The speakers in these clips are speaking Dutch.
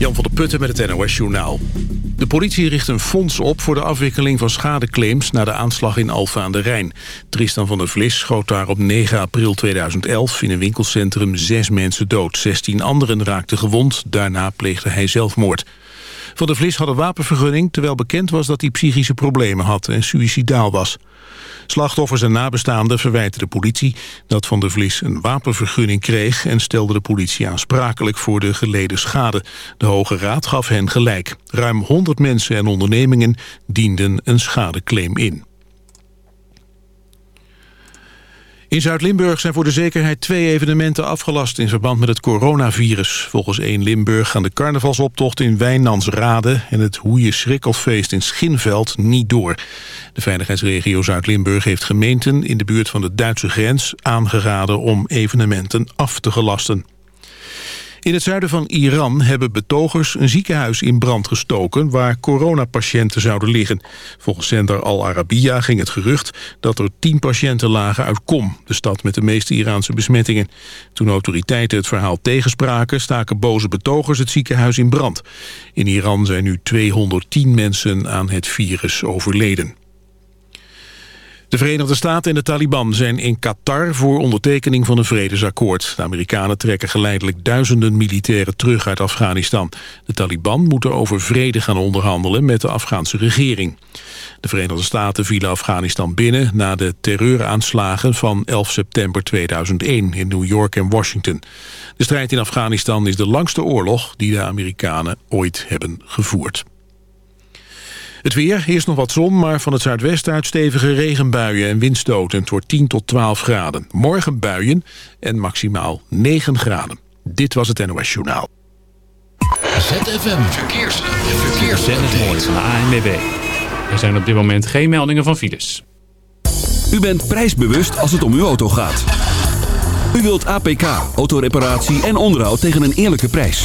Jan van der Putten met het NOS Journaal. De politie richt een fonds op voor de afwikkeling van schadeclaims... na de aanslag in Alfa aan de Rijn. Tristan van der Vlis schoot daar op 9 april 2011... in een winkelcentrum zes mensen dood. 16 anderen raakten gewond, daarna pleegde hij zelfmoord. Van der Vlis had een wapenvergunning... terwijl bekend was dat hij psychische problemen had en suïcidaal was. Slachtoffers en nabestaanden verwijten de politie dat Van der Vlis een wapenvergunning kreeg en stelde de politie aansprakelijk voor de geleden schade. De Hoge Raad gaf hen gelijk. Ruim 100 mensen en ondernemingen dienden een schadeclaim in. In Zuid-Limburg zijn voor de zekerheid twee evenementen afgelast in verband met het coronavirus. Volgens 1 Limburg gaan de carnavalsoptocht in Wijnandsrade en het Hoeje Schrikkelfeest in Schinveld niet door. De veiligheidsregio Zuid-Limburg heeft gemeenten in de buurt van de Duitse grens aangeraden om evenementen af te gelasten. In het zuiden van Iran hebben betogers een ziekenhuis in brand gestoken... waar coronapatiënten zouden liggen. Volgens zender Al Arabiya ging het gerucht dat er tien patiënten lagen uit Qom... de stad met de meeste Iraanse besmettingen. Toen autoriteiten het verhaal tegenspraken... staken boze betogers het ziekenhuis in brand. In Iran zijn nu 210 mensen aan het virus overleden. De Verenigde Staten en de Taliban zijn in Qatar voor ondertekening van een vredesakkoord. De Amerikanen trekken geleidelijk duizenden militairen terug uit Afghanistan. De Taliban moeten over vrede gaan onderhandelen met de Afghaanse regering. De Verenigde Staten vielen Afghanistan binnen na de terreuraanslagen van 11 september 2001 in New York en Washington. De strijd in Afghanistan is de langste oorlog die de Amerikanen ooit hebben gevoerd. Het weer, eerst nog wat zon, maar van het zuidwesten uit stevige regenbuien en windstoten. Het wordt 10 tot 12 graden. Morgen buien en maximaal 9 graden. Dit was het NOS Journaal. ZFM Verkeers. Verkeers. ANWB. Er zijn op dit moment geen meldingen van files. U bent prijsbewust als het om uw auto gaat. U wilt APK, autoreparatie en onderhoud tegen een eerlijke prijs.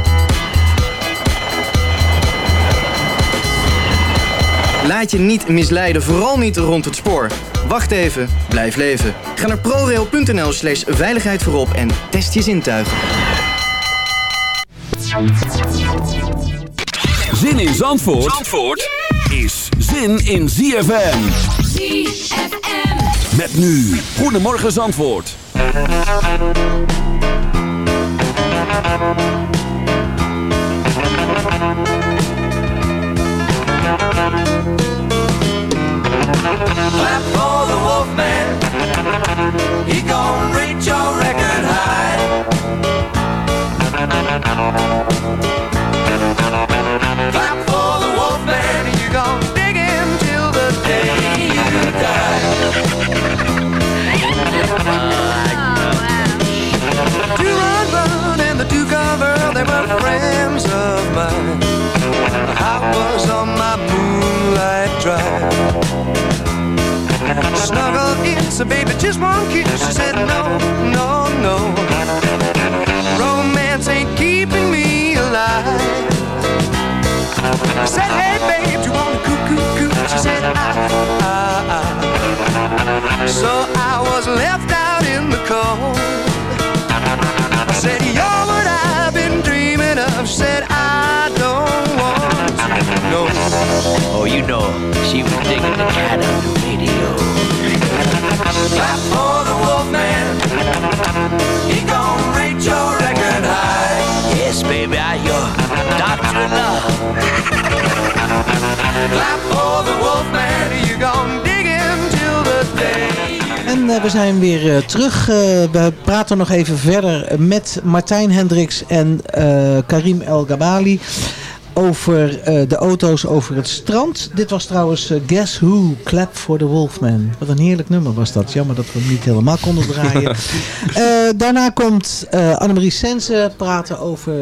Laat je niet misleiden, vooral niet rond het spoor. Wacht even, blijf leven. Ga naar prorail.nl slash veiligheid voorop en test je zintuigen. Zin in Zandvoort, Zandvoort is zin in ZFM. ZFM. Met nu, Goedemorgen Zandvoort. Clap for the Wolfman. He gon' reach your record high. Clap Snuggle So baby, just one kiss. She said, no, no, no. Romance ain't keeping me alive. I said, hey babe, do you want to coo coo coo? She said, ah, ah, ah. So I was left out in the cold. I said, you're what I've been dreaming of. She said, I know. Oh, you know, she was digging the cat on the radio. Clap for the wolf man. He gon' rate your record high. Yes, baby, I your doctor of love. Clap for the wolf man. You gon' dig him till the day. En eh, we zijn weer eh, terug. Eh, we praten nog even verder met Martijn Hendricks en eh, Karim El Gabali over eh, de auto's over het strand. Dit was trouwens eh, Guess Who, Clap for the Wolfman. Wat een heerlijk nummer was dat. Jammer dat we hem niet helemaal konden draaien. Eh, daarna komt Annemarie Sense praten over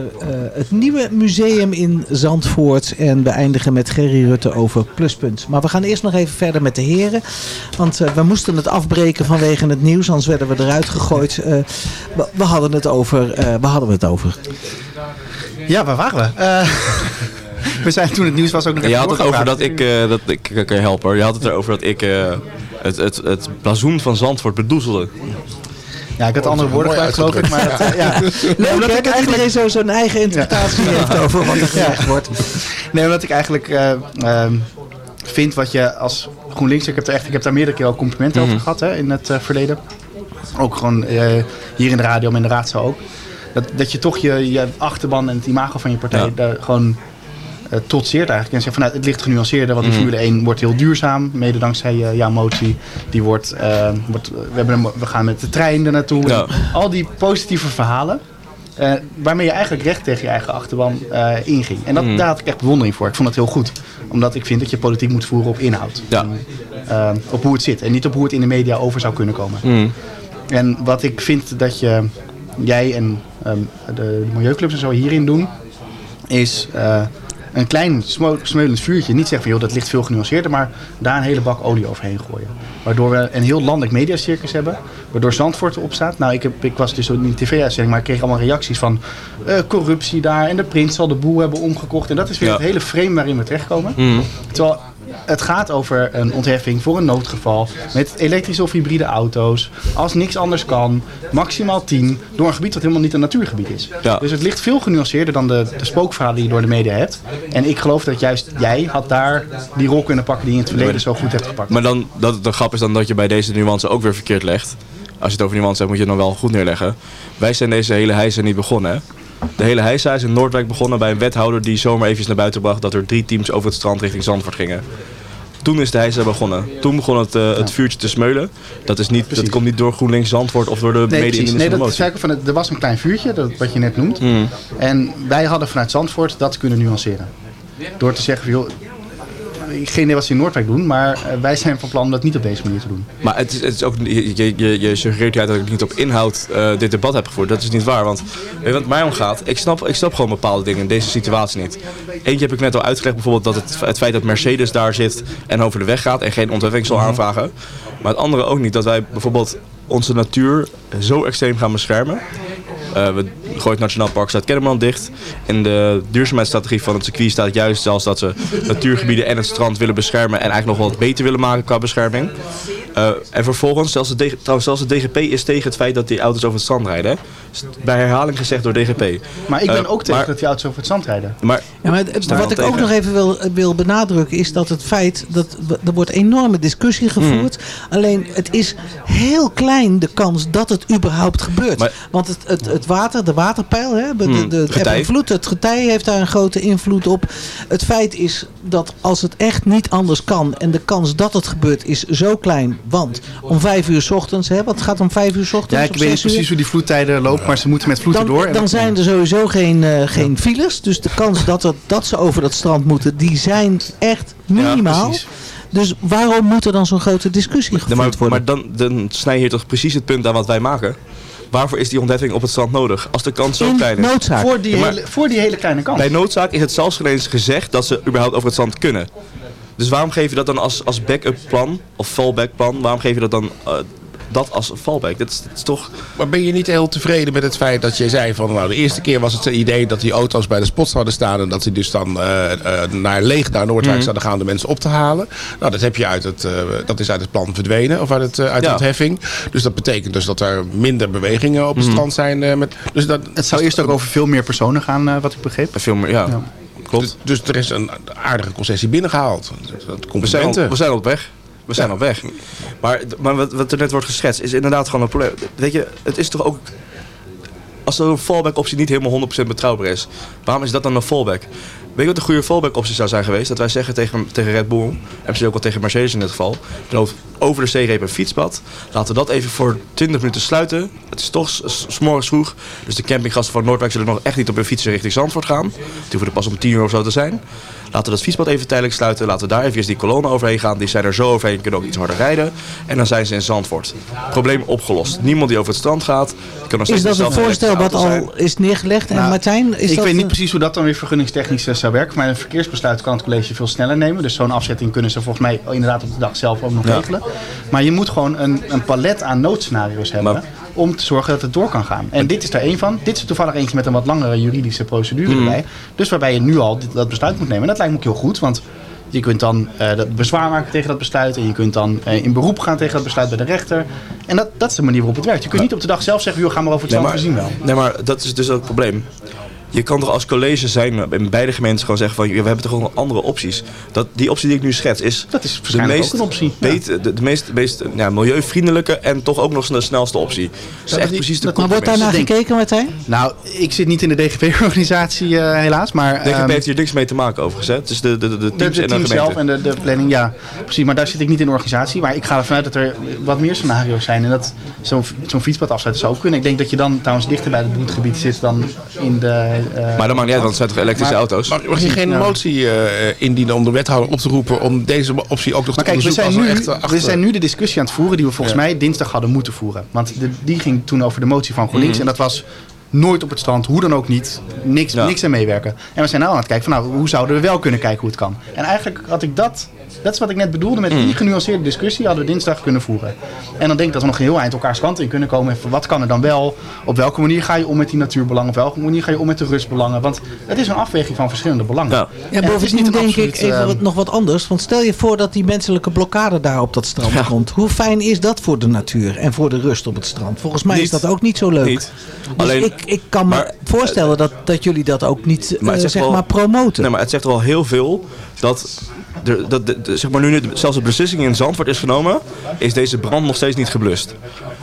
het nieuwe museum in Zandvoort. En we eindigen met Gerry Rutte over Pluspunt. Maar we gaan eerst nog even verder met de heren. Want we moesten het afbreken vanwege het nieuws. Anders werden we eruit gegooid. We, we hadden het over... waar hadden we het over? Ja, waar waren we? Eh, we zijn toen het nieuws was ook nog je had het over dat ik, eh, dat ik, ik kan je helpen hoor. Je had het erover dat ik eh, het, het, het blazoen van Zandvoort bedoezelde. Ja, ik had andere woorden gebruikt geloof ik. Maar eh, ja. Leuk omdat ik dat iedereen zo zijn eigen interpretatie heeft over wat er gezegd wordt. Nee, omdat ik eigenlijk eh, ehm, vind wat je als GroenLinks... Ik heb, er echt, ik heb daar meerdere keer al complimenten Mhm. over gehad hè, in het verleden. Ook gewoon eh, hier in de radio, maar in de raadzaal ook. Dat, dat je toch je, je achterban en het imago van je partij Ja. daar gewoon eh trotseert eigenlijk. En zegt van nou, het ligt genuanceerder, want die Mhm. Formule 1 wordt heel duurzaam. Mede dankzij eh, jouw motie. Die wordt, eh, wordt, we, hebben een, we gaan met de trein er naartoe. Ja. Al die positieve verhalen. waarmee je eigenlijk recht tegen je eigen achterban inging. En dat, Mhm. daar had ik echt bewondering voor. Ik vond het heel goed. Omdat ik vind dat je politiek moet voeren op inhoud. Ja. Op hoe het zit. En niet op hoe het in de media over zou kunnen komen. Mhm. En wat ik vind dat je, jij en ehm, de milieuclubs en zo hierin doen, is eh, een klein smeulend vuurtje. Niet zeggen van joh, dat ligt veel genuanceerder, maar daar een hele bak olie overheen gooien. Waardoor we een heel landelijk mediacircus hebben, waardoor Zandvoort erop staat. Nou, ik, heb, ik was dus in een tv-uitzending, maar ik kreeg allemaal reacties van eh, corruptie daar en de prins zal de boel hebben omgekocht. En dat is weer Ja. het hele frame waarin we terechtkomen. Mhm. Terwijl het gaat over een ontheffing voor een noodgeval met elektrische of hybride auto's. Als niks anders kan, maximaal 10, door een gebied dat helemaal niet een natuurgebied is. Ja. Dus het ligt veel genuanceerder dan de, de spookverhalen die je door de media hebt. En ik geloof dat juist jij had daar die rol kunnen pakken die je in het verleden zo goed hebt gepakt. Maar dan, dat, de grap is dan dat je bij deze nuance ook weer verkeerd legt. Als je het over nuance hebt, moet je het dan wel goed neerleggen. Wij zijn deze hele heisa niet begonnen. Hè? De hele heisa is in Noordwijk begonnen bij een wethouder die zomaar even naar buiten bracht dat er drie teams over het strand richting Zandvoort gingen. Toen is de heisa begonnen. Toen begon het, eh, het vuurtje te smeulen. Dat, is niet, dat komt niet door GroenLinks Zandvoort of door de Nee, mede-indische Nee, dat is van het, er was een klein vuurtje, dat, wat je net noemt. Mhm. En wij hadden vanuit Zandvoort dat kunnen nuanceren. Door te zeggen, joh, geen idee wat ze in Noordwijk doen, maar eh, wij zijn van plan om dat niet op deze manier te doen. Maar het is, het is ook, je, je, je, suggereert uit dat ik niet op inhoud eh, dit debat heb gevoerd. Dat is niet waar. Want weet wat mij omgaat? Ik snap, ik snap gewoon bepaalde dingen in deze situatie niet. Eentje heb ik net al uitgelegd. Bijvoorbeeld dat het, het feit dat Mercedes daar zit en over de weg gaat en geen ontheffing zal aanvragen. Maar het andere ook niet. Dat wij bijvoorbeeld onze natuur zo extreem gaan beschermen. Eh, we gooien het Nationaal Park Zuid-Kennemerland dicht. In de duurzaamheidsstrategie van het circuit staat juist zelfs dat ze natuurgebieden en het strand willen beschermen. En eigenlijk nog wel wat beter willen maken qua bescherming. Eh, en vervolgens, zelfs de, trouwens, zelfs de DGP is tegen het feit dat die auto's over het strand rijden. hè. Bij herhaling gezegd door DGP. Maar ik ben Eh, ook tegen maar- dat die auto's over het zand rijden. Maar, Ja, maar het- wat ik ook nog even wil, wil benadrukken is dat het feit dat er wordt enorme discussie gevoerd. Hmm. Alleen het is heel klein de kans dat het überhaupt gebeurt. Maar- Want het, het, het water, de waterpeil, hè, de, Hmm, de, getij. vloed, het getij heeft daar een grote invloed op. Het feit is dat als het echt niet anders kan en de kans dat het gebeurt is zo klein. Want om vijf uur 's ochtends, hè, wat gaat om vijf uur 's ochtends? Ja, ik weet niet uur? precies hoe die vloedtijden lopen, maar ze moeten met vloeden dan, door. En dan zijn er sowieso geen, eh, geen files. Dus de kans dat, er, dat ze over dat strand moeten, die zijn echt minimaal. precies. dus waarom moet er dan zo'n grote discussie gevoerd maar, worden? maar dan, dan snij je hier toch precies het punt aan wat wij maken. Waarvoor is die ontheffing op het strand nodig? Als de kans zo In klein is. noodzaak. Voor die, Ja, maar- hele, voor die hele kleine kans. Bij noodzaak is het zelfs geen eens gezegd dat ze überhaupt over het strand kunnen. Dus waarom geef je dat dan als, als backup plan of fallback plan? Waarom geef je dat dan eh, dat als fallback. Dat is, dat is toch... Maar ben je niet heel tevreden met het feit dat je zei van... nou, de eerste keer was het het idee dat die auto's bij de spot zouden staan... en dat ze dus dan eh, eh, naar leeg naar Noordwijk Mhm. zouden gaan om de mensen op te halen. Nou, dat, heb je uit het, eh, dat is uit het plan verdwenen, of uit, het, eh, uit Ja. het heffing. Dus dat betekent dus dat er minder bewegingen op het Mhm. strand zijn. eh, met, dus dat, Het zou eerst ook over veel meer personen gaan, eh, wat ik begreep. Veel meer, ja. Klopt. Dus, dus er is een aardige concessie binnengehaald. Dat We zijn, al, we zijn op weg. We zijn op weg. Maar, maar wat, wat er net wordt geschetst is inderdaad gewoon een probleem. Weet je, het is toch ook... Als er een fallback optie niet helemaal 100% betrouwbaar is, waarom is dat dan een fallback? Weet je wat een goede fallback optie zou zijn geweest? Dat wij zeggen tegen, tegen Red Bull, en misschien ook wel tegen Mercedes in dit geval, er loopt over de zeereep een fietspad. Laten we dat even voor 20 minuten sluiten. Het is toch s- s- 's morgens vroeg, dus de campinggasten van Noordwijk zullen nog echt niet op hun fietsen richting Zandvoort gaan. Die hoeven er pas om 10 uur of zo te zijn. Laten we dat fietspad even tijdelijk sluiten. Laten we daar even die kolonne overheen gaan. Die zijn er zo overheen, kunnen ook iets harder rijden. En dan zijn ze in Zandvoort. Probleem opgelost. Niemand die over het strand gaat. Kan nog Is dat een voorstel wat al is neergelegd? En Nou, Martijn, is ik dat weet niet een- precies hoe dat dan weer vergunningstechnisch eh, zou werken. Maar een verkeersbesluit kan het college veel sneller nemen. Dus zo'n afzetting kunnen ze volgens mij inderdaad op de dag zelf ook nog Ja. regelen. Maar je moet gewoon een, een palet aan noodscenario's hebben. Om te zorgen dat het door kan gaan. En dit is er één van. Dit is toevallig eentje met een wat langere juridische procedure Mhm. erbij. Dus waarbij je nu al dat besluit moet nemen. En dat lijkt me ook heel goed. Want je kunt dan eh, dat bezwaar maken tegen dat besluit. En je kunt dan eh, in beroep gaan tegen dat besluit bij de rechter. En dat, dat is de manier waarop het werkt. Je kunt niet op de dag zelf zeggen, joh, ga maar over het Nee, maar, zien wel. nee, maar dat is dus ook het probleem. Je kan toch als college zijn in beide gemeenten gewoon zeggen van we hebben toch gewoon andere opties. Dat, die optie die ik nu schets is, dat is de meest, ook een optie, ja. beter- de, de meest, meest ja, milieuvriendelijke en toch ook nog de snelste optie. Dat is echt precies de Maar wordt daar naar gekeken, Martijn? Nou, ik zit niet in de DGP-organisatie eh, helaas, maar... DGP ehm, heeft hier niks mee te maken overigens. Hè? Het is de, de, de, de de, teams de en de team gemeente. zelf en de, de planning, ja, precies. Maar daar zit ik niet in de organisatie. Maar ik ga ervan uit dat er wat meer scenario's zijn. En dat zo'n zo'n fietspad zou ook kunnen. Ik denk dat je dan trouwens dichter bij het broedgebied zit dan in de... eh, Maar dat maakt niet uit, want het zijn toch elektrische Maar- auto's? Mag, mag je geen motie eh, indienen om de wethouder op te roepen om deze optie ook nog Maar te kijk, we zijn, nu, we zijn nu de discussie aan het voeren die we volgens Ja. mij dinsdag hadden moeten voeren. Want de, die ging toen over de motie van GroenLinks. Mhm. En dat was nooit op het strand, hoe dan ook niet. Niks, Ja. niks aan meewerken. En we zijn nu aan het kijken van nou, hoe zouden we wel kunnen kijken hoe het kan. En eigenlijk had ik dat, dat is wat ik net bedoelde met die genuanceerde discussie hadden we dinsdag kunnen voeren. En dan denk ik dat we nog een heel eind elkaars kant in kunnen komen. Wat kan er dan wel? Op welke manier ga je om met die natuurbelangen? Op welke manier ga je om met de rustbelangen? Want het is een afweging van verschillende belangen. Ja. Ja, En het is bovendien denk absoluut, ik even ehm, wat- nog wat anders. Want stel je voor dat die menselijke blokkade daar op dat strand komt. Hoe fijn is dat voor de natuur en voor de rust op het strand? Volgens mij is dat ook niet zo leuk. Niet. Dus Alleen- ik, ik kan me voorstellen dat, dat jullie dat ook niet Maar eh, zeg wel- maar promoten. Nee, maar het zegt wel heel veel dat, de, dat de, de- zeg maar nu de- zelfs de beslissing in Zandvoort is genomen, is deze brand nog steeds niet geblust.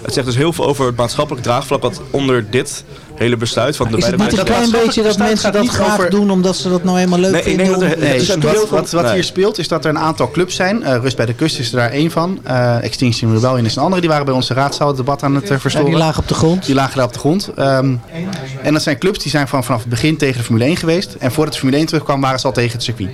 Het zegt dus heel veel over het maatschappelijk draagvlak wat onder dit hele besluit van de is het beide niet een klein beetje dat mensen dat graag over- doen omdat ze dat nou eenmaal leuk Nee, ik vinden? denk dat er- Nee, wat, wat, wat nee. hier speelt is dat er een aantal clubs zijn. Eh, Rust bij de Kust is er daar één van. Eh, Extinction Rebellion is een andere. Die waren bij onze raadzaal het debat aan het Ja, verstoren. die lagen op de grond. Die lagen daar op de grond. Ehm, en dat zijn clubs die zijn van, vanaf het begin tegen de Formule 1 geweest. En voordat de Formule 1 terugkwam waren ze al tegen het circuit.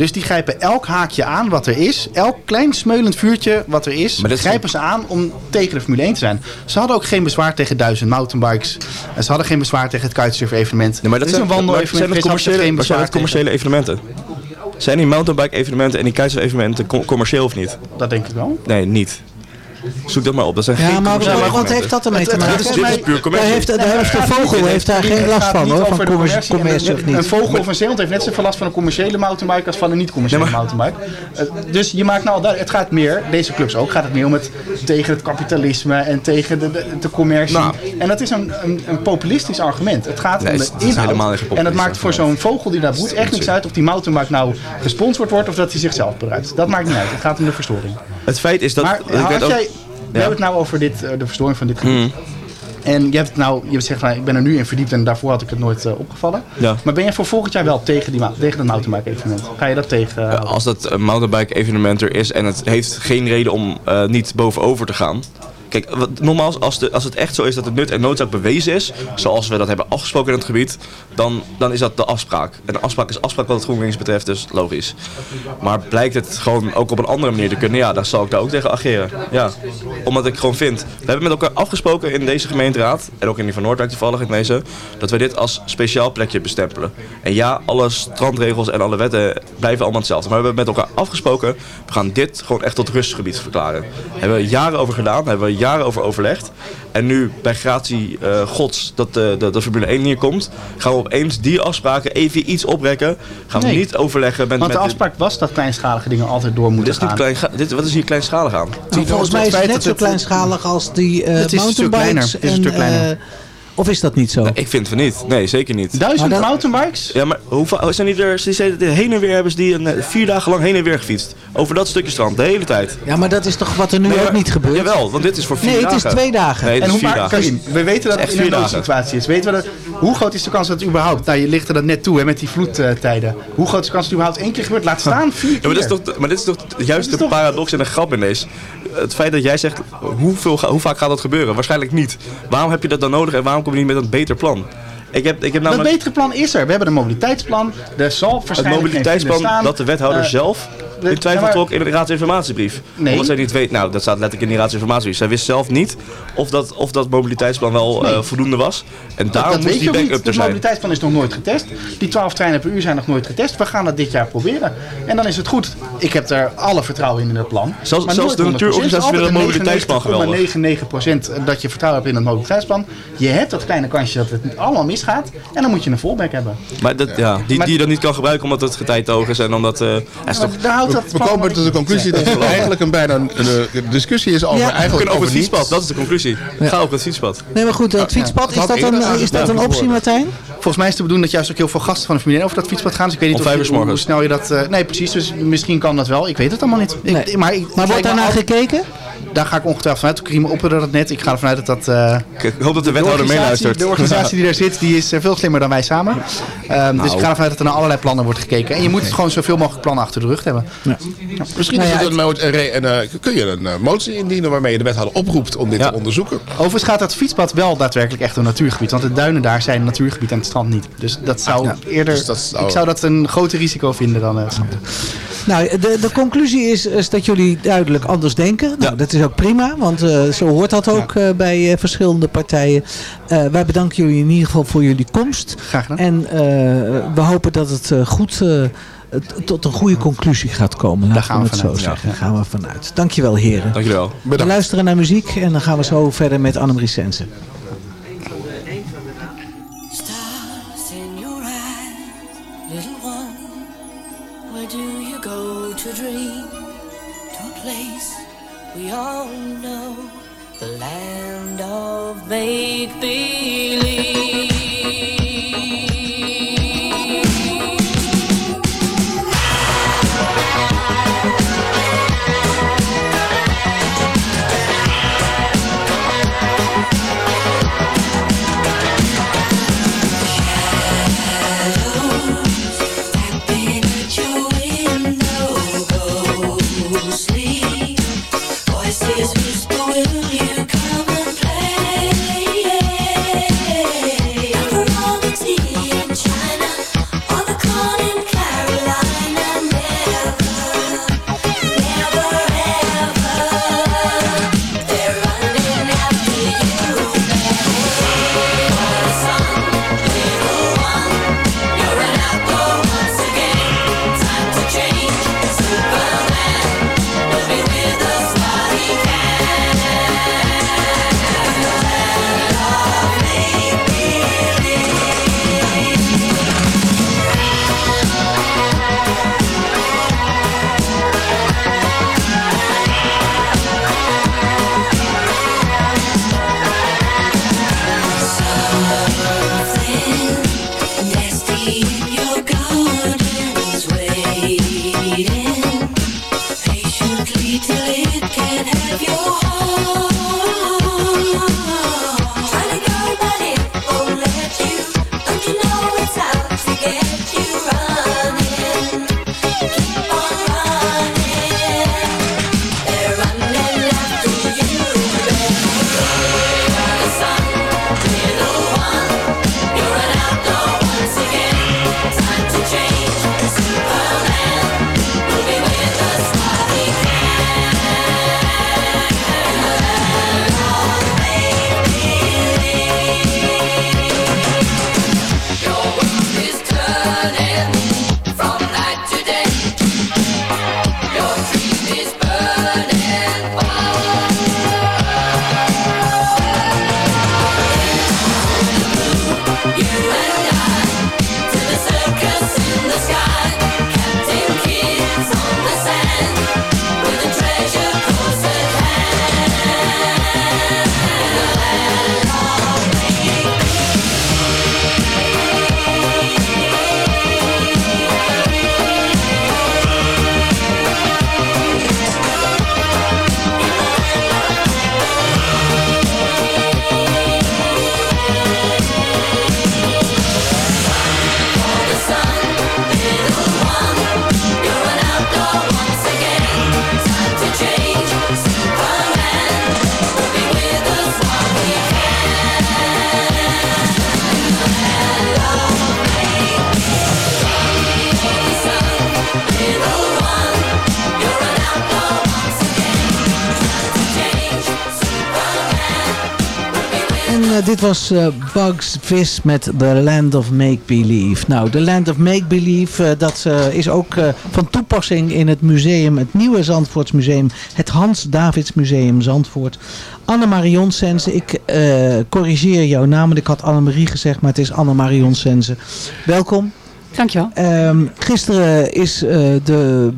Dus die grijpen elk haakje aan wat er is. Elk klein smeulend vuurtje wat er is, grijpen ze aan om tegen de Formule 1 te zijn. Ze hadden ook geen bezwaar tegen duizend mountainbikes. En ze hadden geen bezwaar tegen het kitesurf evenement. Nee, maar dat is een maar wandel zijn het commerciële, maar zijn het commerciële evenementen? Zijn die mountainbike evenementen en die keizer evenementen com- commercieel of niet? Dat denk ik wel. Nee, niet. Zoek dat maar op. Dat zijn Ja, geen maar wat, heeft dat ermee te Het- het- maken? het- Dit is puur Daar heeft, daar heeft de vogel heeft daar geen last van hoor, van commercie, commercie of Een niet. vogel of een zeehond heeft net zoveel last van een commerciële mountainbike als van een niet-commerciële Nee, mountainbike. Eh, dus je maakt nou het gaat meer, deze clubs ook, gaat het meer om het tegen het kapitalisme en tegen de, de, de commercie. Nou. en dat is een, een, een populistisch argument. Het gaat Nee, om de is- het is helemaal inhoud. niet En dat maakt voor zo'n vogel die daar boet echt niks uit of die mountainbike nou gesponsord wordt of dat hij zichzelf beruikt. Dat maakt niet uit. Het gaat om de verstoring. Het feit is dat... Maar ook- jij, we hebben het nou over dit, eh, de verstoring van dit gebied. Mhm. En je hebt nou, je zegt van ik ben er nu in verdiept en daarvoor had ik het nooit eh, opgevallen. Ja. Maar ben jij voor volgend jaar wel tegen, die, tegen dat mountainbike evenement? Ga je dat tegen? eh, Als dat een mountainbike evenement er is en het heeft geen reden om niet bovenover te gaan. Kijk, wat, nogmaals, als, de, als het echt zo is dat het nut en noodzaak bewezen is, zoals we dat hebben afgesproken in het gebied, dan, dan is dat de afspraak. En de afspraak is afspraak wat het GroenLinks betreft, dus logisch. Maar blijkt het gewoon ook op een andere manier te kunnen, ja, dan zal ik daar ook tegen ageren. Ja, omdat ik gewoon vind, we hebben met elkaar afgesproken in deze gemeenteraad, en ook in die van Noordwijk toevallig deze, dat we dit als speciaal plekje bestempelen. En ja, alle strandregels en alle wetten blijven allemaal hetzelfde. Maar we hebben met elkaar afgesproken, we gaan dit gewoon echt tot rustgebied verklaren. Daar hebben we jaren over gedaan, hebben we jaren over overlegd. En nu bij gratie eh, gods dat de, de, de Formule 1 hier komt, gaan we opeens die afspraken even iets oprekken. Gaan we Nee. niet overleggen met... Want de met afspraak was dat kleinschalige dingen altijd door dit moeten is niet gaan. klein, dit, wat is hier kleinschalig aan? Nou, volgens mij is het net zo kleinschalig als die eh Het is een stuk mountainbikes. kleiner. Het is een stuk kleiner. Of is dat niet zo? Ik vind van niet. Nee, zeker niet. Duizend dat- mountainbikes? Ja, maar hoeveel zijn die er? Ze zeiden heen en weer hebben ze die een, eh, vier dagen lang heen en weer gefietst. Over dat stukje strand, de hele tijd. Ja, maar dat is toch wat er nu Nee, ook niet gebeurt? Jawel, want dit is voor vier Nee, het dagen. is twee dagen. Nee, het en is hoe vier vaak, dagen. Karim, we weten dat Het in een vier dagen. noodsituatie is. Weten we dat, hoe groot is de kans dat het überhaupt, nou je ligt er dat net toe hè, met die vloedtijden. Hoe groot is de kans dat het überhaupt één keer gebeurt? Laat staan, vier Ja, keer. maar, dit is toch, maar dit is toch juist de paradox en de grap in deze. Het feit dat jij zegt, hoeveel, hoe vaak gaat dat gebeuren? Waarschijnlijk niet. Waarom heb je dat dan nodig en waarom kom je niet met een beter plan? Ik heb, ik heb Dat namelijk betere plan is er. We hebben een mobiliteitsplan. Er zal het waarschijnlijk geen mobiliteitsplan dat de wethouder Eh, zelf in twijfel ja, maar- trok in de raadsinformatiebrief. Nee. Omdat zij niet weet, nou dat staat letterlijk in die raadsinformatiebrief. Zij wist zelf niet of dat, of dat mobiliteitsplan wel eh, voldoende was. En Dat, daarom dat moest die backup er Het zijn. mobiliteitsplan is nog nooit getest. Die 12 treinen per uur zijn nog nooit getest. We gaan dat dit jaar proberen. En dan is het goed. Ik heb er alle vertrouwen in in het plan. Zelfs- Maar zelfs de natuurorganisatie Het altijd het mobiliteitsplan geweldig. 99,99% dat je vertrouwen hebt in het mobiliteitsplan. Je hebt dat kleine kansje dat het allemaal misgaat. En dan moet je een fallback hebben. Maar dat, ja, die, die je dan niet kan gebruiken omdat het getijdoog is en omdat... toch, Daar houdt We komen tot de conclusie dat het eigenlijk een bijna een, een discussie is over eigenlijk kunnen over het niets. fietspad, dat is de conclusie. Ga over het fietspad. Nee, maar goed, het fietspad, is dat een, is dat een optie, Martijn? Volgens mij is het de bedoeling dat juist ook heel veel gasten van de 1 over dat fietspad gaan. Dus ik weet niet of je- hoe, snel je dat... eh, nee, precies. Dus misschien kan dat wel. Ik weet het allemaal niet. Ik, Nee. Maar, ik, Maar wordt al- gekeken? Daar ga ik ongetwijfeld vanuit. Karim opperde dat net. Ik ga ervan uit dat dat... eh, Ik hoop dat de de wethouder meeluistert. de organisatie die daar zit, die is eh, veel slimmer dan wij samen. Ehm, Dus ik ga ervan uit dat er naar allerlei plannen wordt gekeken. En je moet gewoon zoveel mogelijk plannen achter de rug hebben. Misschien Nou is ja, het een, eh, kun je een motie indienen waarmee je de wethouder oproept om dit Ja. te onderzoeken. Overigens gaat dat fietspad wel daadwerkelijk echt een natuurgebied. Want de duinen daar zijn een natuurgebied en het strand niet. Dus dat zou eerder... Dus dat zou- Ik zou dat een groter risico vinden dan... eh, Nou, de, de conclusie is, is dat jullie duidelijk anders denken. Nou, dat is ook prima, want eh, zo hoort dat ook eh, bij eh, verschillende partijen. Eh, wij bedanken jullie in ieder geval voor jullie komst. Graag gedaan. En eh, we hopen dat het eh, goed eh, het- tot een goede conclusie gaat komen. Laten gaan we het zo vanuit, zeggen. Daar gaan we vanuit. Dankjewel heren. Dank jullie wel. We luisteren naar muziek en dan gaan we zo verder met Annemarie Sensen. Make believe. Dit was eh, Bugs Vis met The Land of Make Believe. Nou, The Land of Make Believe, eh, dat eh, is ook van toepassing in het museum, het nieuwe Zandvoortsmuseum, het Hans Davids Museum Zandvoort. Anne-Marion Sense, ik corrigeer jouw naam, want ik had Annemarie gezegd, maar het is Anne-Marion Sense. Welkom. Dankjewel. Ehm, gisteren is de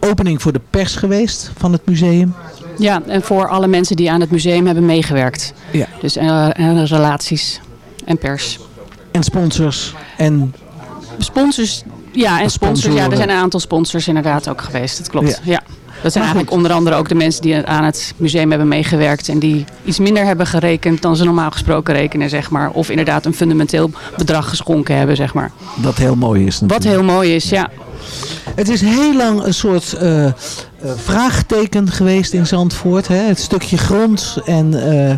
opening voor de pers geweest van het museum. Ja, en voor alle mensen die aan het museum hebben meegewerkt. Ja. Dus eh, en relaties en pers. En sponsors en... Sponsors, ja, en sponsors. Ja, er zijn een aantal sponsors inderdaad ook geweest. Dat klopt, Ja. ja. Dat zijn eigenlijk onder andere ook de mensen die aan het museum hebben meegewerkt. En die iets minder hebben gerekend dan ze normaal gesproken rekenen, zeg maar. Of inderdaad een fundamenteel bedrag geschonken hebben, zeg maar. Wat heel mooi is natuurlijk. Wat heel mooi is, ja. Het is heel lang een soort eh, vraagteken geweest in Zandvoort. Hè? Het stukje grond en eh,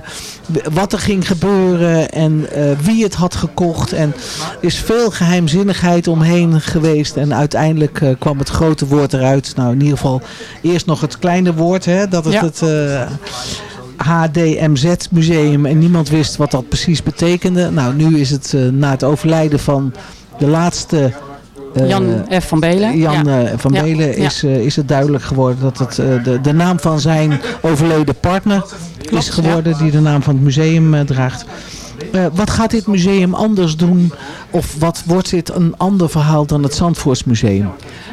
wat er ging gebeuren en eh, wie het had gekocht. En er is veel geheimzinnigheid omheen geweest. En uiteindelijk eh, kwam het grote woord eruit. Nou, in ieder geval eerst nog het kleine woord. Hè? Dat het Ja. het... eh, HDMZ museum en niemand wist wat dat precies betekende. Nou, nu is het eh, na het overlijden van de laatste eh, Jan F. van Belen. Jan Ja. eh, van Belen ja. is, eh, is het duidelijk geworden dat het eh, de, de naam van zijn overleden partner is geworden die de naam van het museum eh, draagt. Eh, wat gaat dit museum anders doen? Of wat wordt dit een ander verhaal dan het Zandvoortsmuseum?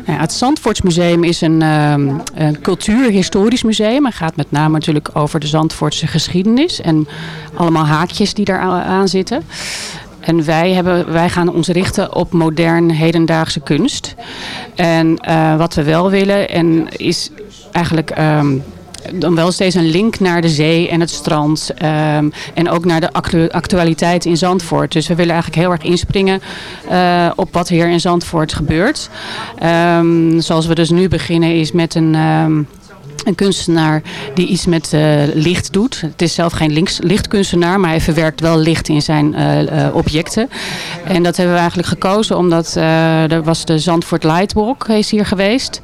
Nou ja, het Zandvoortsmuseum is een, ehm, een cultuurhistorisch museum. Het gaat met name natuurlijk over de Zandvoortse geschiedenis. En allemaal haakjes die daar aan zitten. En wij, hebben, wij gaan ons richten op modern hedendaagse kunst. En eh, wat we wel willen en is eigenlijk... ehm, dan wel steeds een link naar de zee en het strand. ehm, en ook naar de actu- actualiteit in Zandvoort. Dus we willen eigenlijk heel erg inspringen eh, op wat hier in Zandvoort gebeurt. Ehm, zoals we dus nu beginnen is met een... een kunstenaar die iets met eh, licht doet. Het is zelf geen links, lichtkunstenaar, maar hij verwerkt wel licht in zijn eh, eh, objecten. En dat hebben we eigenlijk gekozen omdat er was de Zandvoort Lightwalk is hier geweest.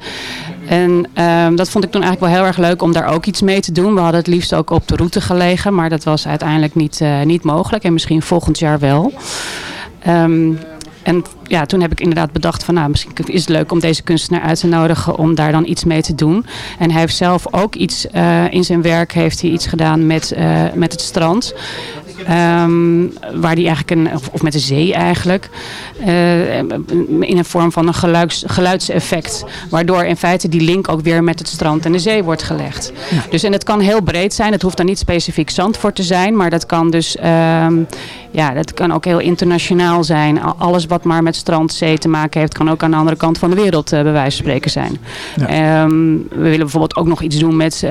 En ehm, dat vond ik toen eigenlijk wel heel erg leuk om daar ook iets mee te doen. We hadden het liefst ook op de route gelegen, maar dat was uiteindelijk niet, niet mogelijk. En misschien volgend jaar wel. Ehm, en ja, toen heb ik inderdaad bedacht van nou, misschien is het leuk om deze kunstenaar uit te nodigen om daar dan iets mee te doen. En hij heeft zelf ook iets in zijn werk heeft hij iets gedaan met, eh, met het strand. Ehm, waar die eigenlijk een, of, met de zee eigenlijk, eh, in een vorm van een geluids, geluidseffect. Waardoor in feite die link ook weer met het strand en de zee wordt gelegd. Dus en het kan heel breed zijn. Het hoeft dan niet specifiek Zandvoort te zijn. Maar dat kan dus, ehm, ja, dat kan ook heel internationaal zijn. Al- Alles wat maar met strand, zee te maken heeft, kan ook aan de andere kant van de wereld eh, bij wijze van spreken zijn. Ehm, we willen bijvoorbeeld ook nog iets doen met...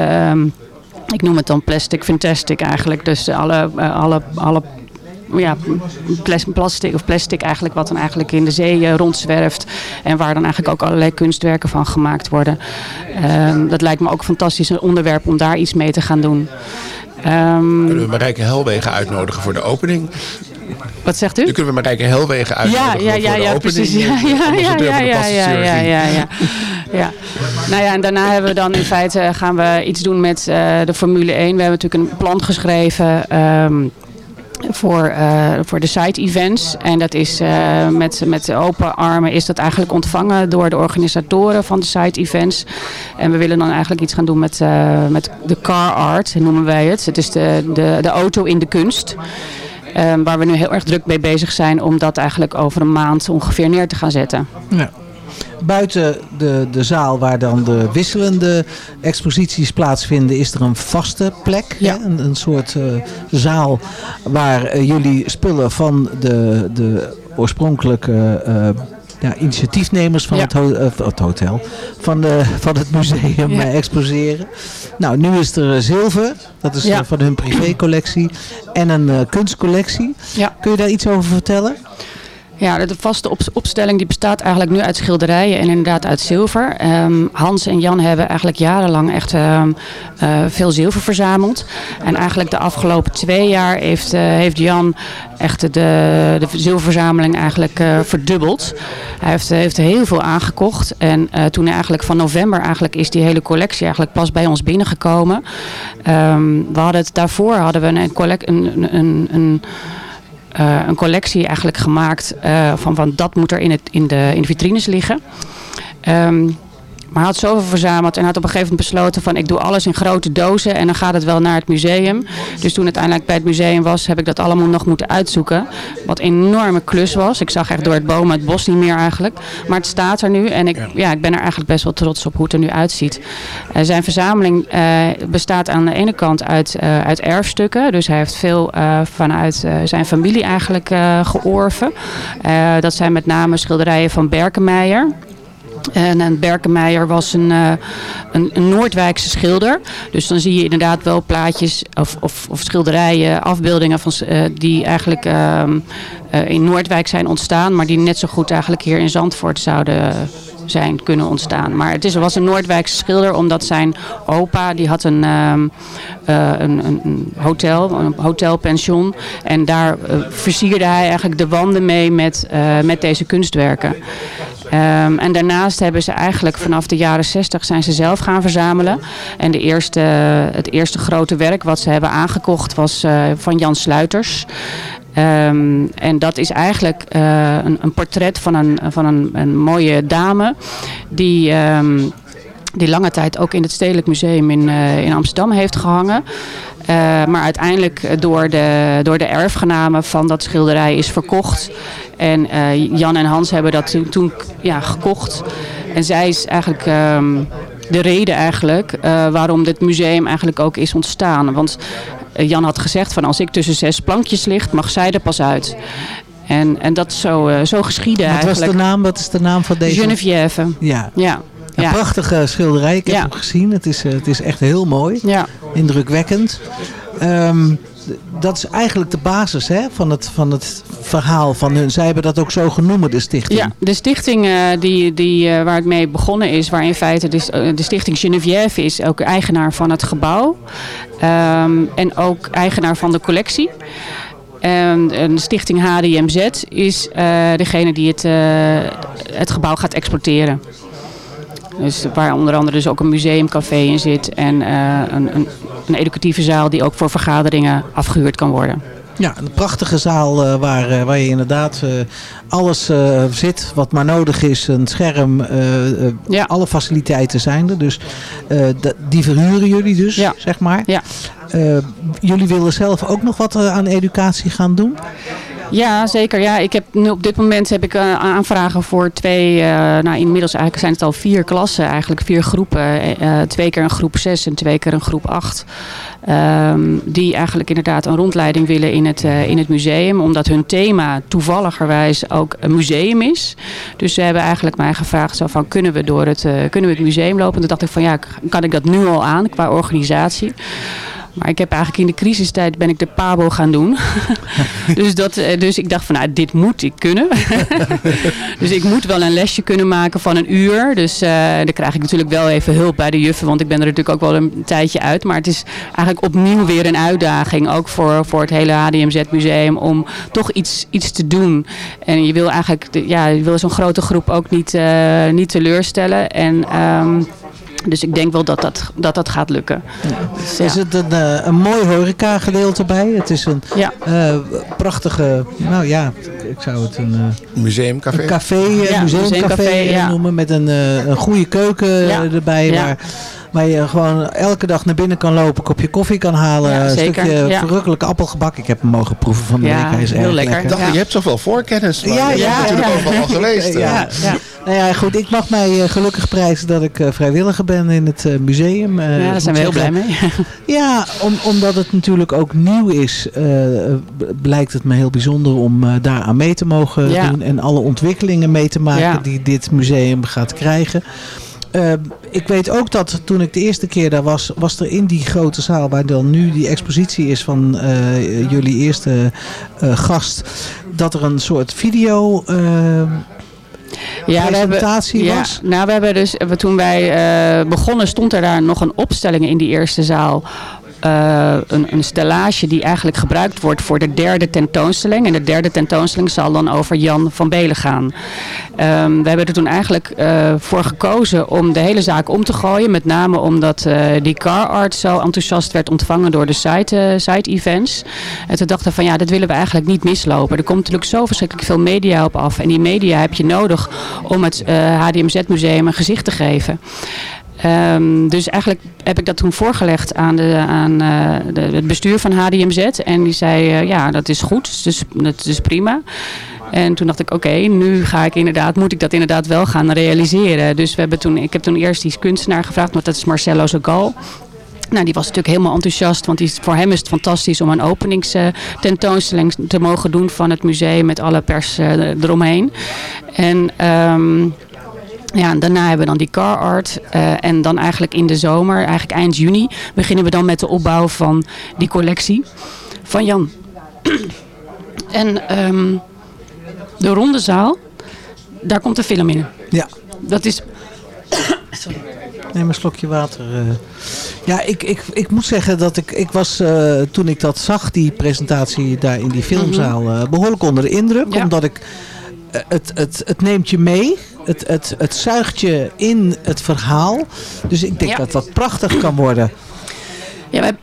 ik noem het dan plastic fantastic eigenlijk. Dus alle, eh, alle, alle ja, plas- plastic of plastic eigenlijk wat dan eigenlijk in de zee eh, rondzwerft. En waar dan eigenlijk ook allerlei kunstwerken van gemaakt worden. Ehm, dat lijkt me ook een fantastisch onderwerp om daar iets mee te gaan doen. Ehm, Kunnen we Marijke Helwegen uitnodigen voor de opening? wat zegt u? Nu kunnen we Marijke Helwegen Ja, uitnodigen ja, voor ja, de ja, opening. precies. Ja, ja, ja, ja, voor ja, ja, ja, ja, ja. Ja. Nou ja, en daarna hebben we dan in feite gaan we iets doen met eh, de Formule 1. We hebben natuurlijk een plan geschreven. ehm, voor, eh, voor de side events. En dat is eh, met, met open armen is dat eigenlijk ontvangen door de organisatoren van de side events. En we willen dan eigenlijk iets gaan doen met, eh, met de car art, noemen wij het. Het is de, de, de auto in de kunst. Ehm, waar we nu heel erg druk mee bezig zijn om dat eigenlijk over een maand ongeveer neer te gaan zetten. Ja. Buiten de, de zaal waar dan de wisselende exposities plaatsvinden, is er een vaste plek. Een, een soort eh, zaal waar eh, jullie spullen van de, de oorspronkelijke eh, ja, initiatiefnemers van Ja. het, ho- het hotel, van, de, van het museum Ja. exposeren. Nou, nu is er zilver, dat is van hun privécollectie, en een kunstcollectie. Kun je daar iets over vertellen? Ja, de vaste op- opstelling die bestaat eigenlijk nu uit schilderijen en inderdaad uit zilver. Ehm, Hans en Jan hebben eigenlijk jarenlang echt ehm, eh, veel zilver verzameld. En eigenlijk de afgelopen twee jaar heeft, eh, heeft Jan echt de, de zilververzameling eigenlijk eh, verdubbeld. Hij heeft, heeft heel veel aangekocht. En toen eigenlijk van november eigenlijk is die hele collectie eigenlijk pas bij ons binnengekomen. Ehm, we hadden het daarvoor hadden we een, een, een, een, eh, een collectie eigenlijk gemaakt eh, van, van dat moet er in, het, in, de, in de vitrines liggen. Ehm, maar hij had zoveel verzameld en had op een gegeven moment besloten van ik doe alles in grote dozen en dan gaat het wel naar het museum. Dus toen het uiteindelijk bij het museum was, heb ik dat allemaal nog moeten uitzoeken. Wat een enorme klus was. Ik zag echt door het bomen het bos niet meer eigenlijk. Maar het staat er nu en ik, ja, ik ben er eigenlijk best wel trots op hoe het er nu uitziet. Eh, zijn verzameling eh, bestaat aan de ene kant uit, eh, uit erfstukken. Dus hij heeft veel vanuit zijn familie eigenlijk georven. Dat zijn met name schilderijen van Berkenmeijer. En, en Berkenmeijer was een, eh, een, een Noordwijkse schilder. Dus dan zie je inderdaad wel plaatjes of, of, of schilderijen, afbeeldingen van, eh, die eigenlijk ehm, eh, in Noordwijk zijn ontstaan. Maar die net zo goed eigenlijk hier in Zandvoort zouden zijn kunnen ontstaan. Maar het is, was een Noordwijkse schilder omdat zijn opa die had een, ehm, eh, een, een, hotel, een hotelpension. En daar versierde hij eigenlijk de wanden mee met, met deze kunstwerken. Ehm, en daarnaast hebben ze eigenlijk vanaf de jaren 60 zijn ze zelf gaan verzamelen. En de eerste, het eerste grote werk wat ze hebben aangekocht was eh, van Jan Sluiters. Ehm, en dat is eigenlijk eh, een, een portret van een, van een, een mooie dame die... ehm, die lange tijd ook in het Stedelijk Museum in, eh, in Amsterdam heeft gehangen. Eh, maar uiteindelijk door de, door de erfgenamen van dat schilderij is verkocht. En eh, Jan en Hans hebben dat toen, toen ja, gekocht. En zij is eigenlijk ehm, de reden eigenlijk eh, waarom dit museum eigenlijk ook is ontstaan. Want eh, Jan had gezegd van als ik tussen zes plankjes ligt, mag zij er pas uit. En, en dat is zo, zo geschieden Wat was eigenlijk. de naam? Wat is de naam van deze? Geneviève. Ja. Ja. Een ja. prachtige schilderij. Ik heb hem gezien. Het is, het is echt heel mooi. Ja. Indrukwekkend. D- dat is eigenlijk de basis hè, van, het, van het verhaal van hun. Zij hebben dat ook zo genoemd, de stichting. Ja, de stichting eh, die, die, eh, waar het mee begonnen is, waar in feite de, eh, de stichting Geneviève is ook eigenaar van het gebouw. Ehm, en ook eigenaar van de collectie. En, de stichting HDMZ is degene die het, het gebouw gaat exporteren. Dus waar onder andere dus ook een museumcafé in zit en eh, een, een, een educatieve zaal die ook voor vergaderingen afgehuurd kan worden. Ja, een prachtige zaal eh, waar, eh, waar je inderdaad alles zit wat maar nodig is. Een scherm, alle faciliteiten zijn er. Dus die verhuren jullie dus, zeg maar. Ja. Jullie willen zelf ook nog wat aan educatie gaan doen? Ja, zeker. Ja, ik heb nu op dit moment heb ik eh, aanvragen voor twee, eh, nou inmiddels eigenlijk zijn het al vier klassen, eigenlijk vier groepen. Eh, twee keer een groep 6 en twee keer een groep 8. die eigenlijk inderdaad een rondleiding willen in het, in het museum. Omdat hun thema toevalligerwijs ook een museum is. Dus ze hebben eigenlijk mij gevraagd zo van kunnen we door het, kunnen we het museum lopen? En toen dacht ik van ja, kan ik dat nu al aan qua organisatie? Maar ik heb eigenlijk in de crisistijd ben ik de PABO gaan doen. dus, dat, eh, dus ik dacht van nou, dit moet ik kunnen. dus ik moet wel een lesje kunnen maken van een uur. Dus eh dan krijg ik natuurlijk wel even hulp bij de juffen. Want ik ben er natuurlijk ook wel een tijdje uit. Maar het is eigenlijk opnieuw weer een uitdaging. Ook voor, voor het hele HDMZ museum. Om toch iets, iets te doen. En je wil eigenlijk ja, je wil zo'n grote groep ook niet, eh, niet teleurstellen. En... ehm, dus ik denk wel dat dat, dat, dat gaat lukken. Dus, Er zit een, eh, een mooi horeca gedeelte bij. Het is een eh, prachtige, nou ja, ik zou het een... eh, Museumcafé. Een café, Ja, museumcafé museumcafé, ja. noemen met een, eh, een goede keuken Ja. erbij. Ja. Waar, waar je gewoon elke dag naar binnen kan lopen, een kopje koffie kan halen. Ja, een stukje ja. verrukkelijke appelgebak. Ik heb hem mogen proeven van de Ja, week. Hij is heel erg lekker. Ik dacht, je hebt zoveel voorkennis. Maar Ja, je ja, bent natuurlijk ja. overal al geweest. Ja, ja. Nou ja, goed. Ik mag mij eh, gelukkig prijzen dat ik eh, vrijwilliger ben in het eh, museum. Eh, Ja, daar zijn we heel blij mee. Ja, om, omdat het natuurlijk ook nieuw is, eh, blijkt het me heel bijzonder om eh, daar aan mee te mogen Ja. doen. En alle ontwikkelingen mee te maken Ja. die dit museum gaat krijgen. Eh, ik weet ook dat toen ik de eerste keer daar was, was er in die grote zaal waar dan nu die expositie is van eh, jullie eerste eh, gast. dat er een soort video eh, Ja, we hebben, presentatie ja, was? Nou, we hebben dus, toen wij eh, begonnen, stond er daar nog een opstelling in die eerste zaal. Eh, een, een stellage die eigenlijk gebruikt wordt voor de derde tentoonstelling. En de derde tentoonstelling zal dan over Jan van Belen gaan. Ehm, we hebben er toen eigenlijk eh, voor gekozen om de hele zaak om te gooien. Met name omdat eh, die car art zo enthousiast werd ontvangen door de site, site events. En toen dachten we van ja, dit willen we eigenlijk niet mislopen. Er komt natuurlijk zo verschrikkelijk veel media op af. En die media heb je nodig om het HDMZ-museum een gezicht te geven. Ehm, dus eigenlijk heb ik dat toen voorgelegd aan, de, aan eh, de, het bestuur van HDMZ. En die zei, eh, ja, dat is goed, dus, dat is prima. En toen dacht ik, oké, nu ga ik inderdaad, moet ik dat inderdaad wel gaan realiseren. Dus we hebben toen, ik heb toen eerst die kunstenaar gevraagd, want dat is Marcelo Zagal. Nou, die was natuurlijk helemaal enthousiast, want die, voor hem is het fantastisch om een openingstentoonstelling te mogen doen van het museum met alle pers eh, eromheen. En ehm, ja, en daarna hebben we dan die car art. eh, en dan eigenlijk in de zomer, eigenlijk eind juni, beginnen we dan met de opbouw van die collectie van Jan. en ehm, de ronde zaal, daar komt de film in. Ja. Dat is Neem een slokje water. eh. Ja, ik, ik, ik moet zeggen dat ik, ik was eh, toen ik dat zag, die presentatie daar in die filmzaal, eh, behoorlijk onder de indruk. Omdat ik, het, het, het neemt je mee. Het, het, het zuigt je in het verhaal. Dus ik denk Ja. dat dat prachtig kan worden. Ja, we hebben...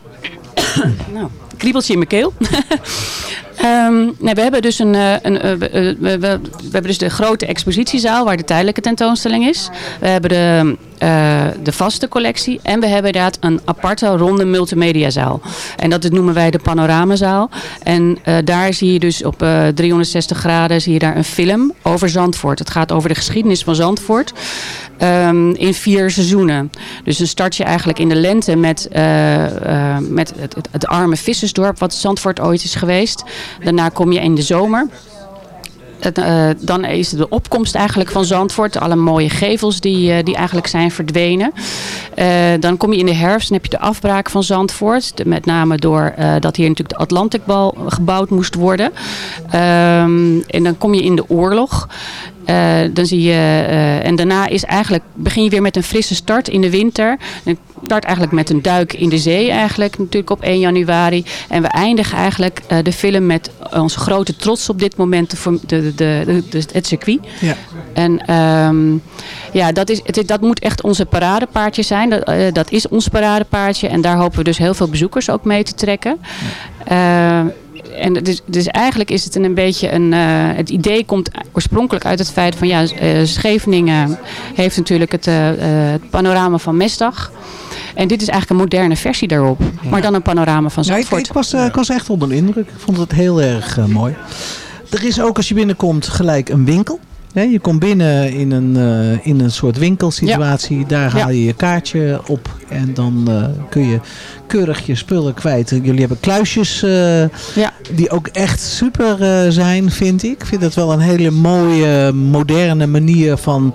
nou, kriebeltje in mijn keel. Ehm, nee, we hebben dus een, eh, een eh, we, eh, we, we- we hebben dus de grote expositiezaal waar de tijdelijke tentoonstelling is. We hebben de, eh, de vaste collectie en we hebben inderdaad een aparte ronde multimediazaal. En dat noemen wij de panoramazaal. En eh, daar zie je dus op eh, 360 graden zie je daar een film over Zandvoort. Het gaat over de geschiedenis van Zandvoort. ehm, in vier seizoenen. Dus dan start je eigenlijk in de lente met, eh, eh, met het, het arme vissersdorp wat Zandvoort ooit is geweest. Daarna kom je in de zomer. Eh, dan is de opkomst eigenlijk van Zandvoort. Alle mooie gevels die, eh, die eigenlijk zijn verdwenen. Eh, dan kom je in de herfst en heb je de afbraak van Zandvoort. Met name door dat hier natuurlijk de Atlanticbal gebouwd moest worden. Ehm, en dan kom je in de oorlog. Eh, dan zie je, eh, en daarna is eigenlijk, begin je weer met een frisse start in de winter. En start eigenlijk met een duik in de zee eigenlijk, natuurlijk op 1 januari. En we eindigen eigenlijk eh, de film met onze grote trots op dit moment, de, de, de, het circuit. Ja. En ehm, ja, dat, is, het, dat moet echt onze paradepaardje zijn. Dat, dat is ons paradepaardje. En daar hopen we dus heel veel bezoekers ook mee te trekken. Eh, en dus, dus eigenlijk is het een, een beetje een. eh, het idee komt oorspronkelijk uit het feit van ja, eh, Scheveningen heeft natuurlijk het, eh, eh, het panorama van Mesdag. En dit is eigenlijk een moderne versie daarop. Maar dan een panorama van Ja, ik, Zandvoort. ik, was, eh, ik was echt onder de indruk. Ik vond het heel erg mooi. Er is ook als je binnenkomt gelijk een winkel. Hè, je komt binnen in een, eh, in een soort winkelsituatie. Daar haal je je kaartje op. En dan eh, kun je keurig je spullen kwijt. Jullie hebben kluisjes eh, die ook echt super zijn, vind ik. Ik vind dat wel een hele mooie, moderne manier van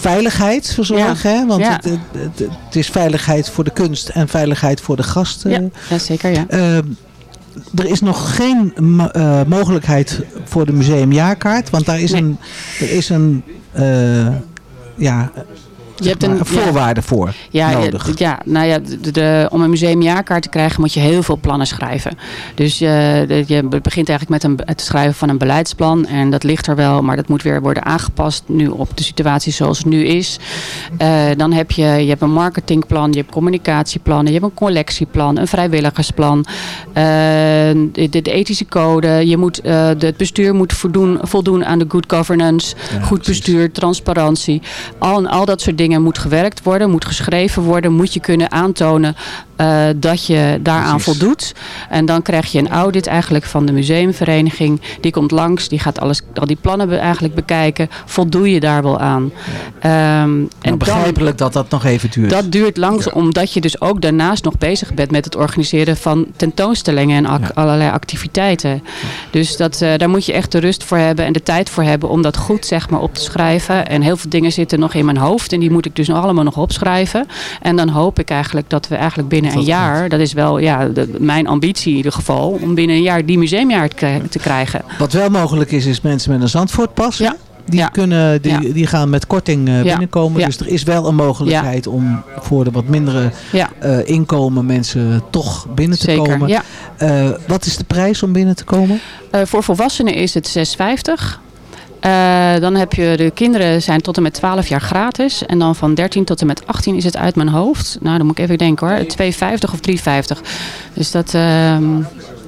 veiligheidszorg. Ja. Hè? Want Ja. het, het, het- is veiligheid voor de kunst en veiligheid voor de gasten. Ja, ja, zeker ja. Eh, er is nog geen eh, mogelijkheid voor de museumjaarkaart. Want daar is een, er is een eh, ja, zeg hebt een- voorwaarde voor Ja, nodig. ja, ja, nou ja, de, de- om een museumjaarkaart te krijgen moet je heel veel plannen schrijven. Dus eh, de- je begint eigenlijk met een, het schrijven van een beleidsplan. En dat ligt er wel, maar dat moet weer worden aangepast nu op de situatie zoals het nu is. Eh, dan heb je, je hebt een marketingplan, je hebt communicatieplannen, je hebt een collectieplan, een vrijwilligersplan, eh, de, ethische code. Je moet, het bestuur moet voldoen, voldoen aan de good governance, goed bestuur, transparantie. Al, al dat soort dingen moet gewerkt worden, moet geschreven worden, moet je kunnen aantonen eh, dat je daaraan voldoet. En dan krijg je een audit eigenlijk van de museumvereniging. Die komt langs, die gaat alles, al die plannen eigenlijk bekijken. Voldoe je daar wel aan? Ehm, en Nou, begrijpelijk dat dat nog even duurt. dat duurt lang, omdat je dus ook daarnaast nog bezig bent met het organiseren van tentoonstellingen en allerlei activiteiten. Dus dat, eh, daar moet je echt de rust voor hebben en de tijd voor hebben om dat goed zeg maar, op te schrijven. En heel veel dingen zitten nog in mijn hoofd en die moet ik dus nog allemaal nog opschrijven. En dan hoop ik eigenlijk dat we eigenlijk binnen een jaar, dat is wel ja, de- mijn ambitie in ieder geval, om binnen een jaar die museumjaar te, te krijgen. Wat wel mogelijk is, is mensen met een Zandvoortpas. hè? Die, kunnen, die, Ja. die gaan met korting eh, Ja. binnenkomen. Ja. Dus er is wel een mogelijkheid om voor de wat mindere Ja. eh, inkomen mensen toch binnen te Zeker, komen. ja. Eh, wat is de prijs om binnen te komen? Voor volwassenen is het 6,50. Eh, dan heb je de kinderen zijn tot en met 12 jaar gratis. En dan van 13 tot en met 18 is het uit mijn hoofd. Nou, dan moet ik even denken hoor. 2,50 of 3,50. Dus dat, ehm,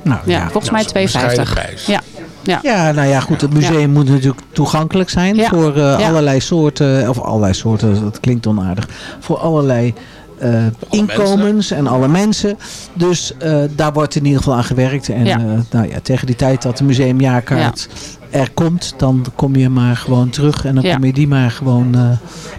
Nou, ja, volgens mij 2,50. Ja. Ja. Ja, nou ja, goed. Het museum moet natuurlijk toegankelijk zijn Ja. voor eh, Ja. allerlei soorten, of allerlei soorten, dat klinkt onaardig, voor allerlei eh, inkomens en alle mensen. Dus eh, daar wordt in ieder geval aan gewerkt. En Ja. eh, nou ja, tegen die tijd dat de museumjaarkaart er komt, dan kom je maar gewoon terug en dan Ja. kom je die maar gewoon eh,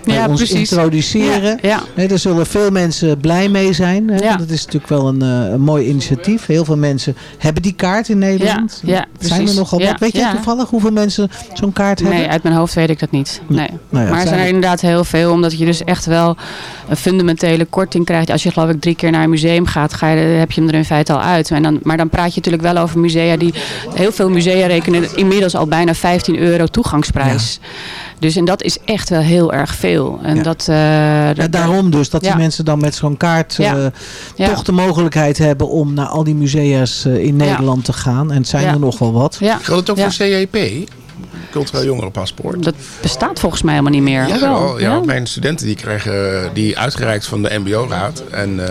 bij Ja, ons precies. introduceren. Ja. Nee, daar zullen veel mensen blij mee zijn. Hè? Want het is natuurlijk wel een, eh, een mooi initiatief. Heel veel mensen hebben die kaart in Nederland. Ja, ja, zijn er nogal wat? Weet je toevallig hoeveel mensen zo'n kaart hebben? Nee, uit mijn hoofd weet ik dat niet. Nee. Nou maar er zijn er er- inderdaad heel veel, omdat je dus echt wel een fundamentele korting krijgt. Als je geloof ik drie keer naar een museum gaat, ga je, heb je hem er in feite al uit. En dan, maar dan praat je natuurlijk wel over musea die, heel veel musea rekenen inmiddels al bijna 15 euro toegangsprijs. Dus en dat is echt wel heel erg veel. En dat, eh, Ja, daarom dus dat Ja. die mensen dan met zo'n kaart Ja. eh, Ja. toch de mogelijkheid hebben om naar al die musea's eh, in Nederland te gaan. En het zijn Ja. er nog wel wat. Ja. Geldt het ook Ja. voor CJP? Cultureel jongerenpaspoort? dat bestaat volgens mij helemaal niet meer. Ja, wel? ja, mijn studenten die krijgen die uitgereikt van de mbo-raad. En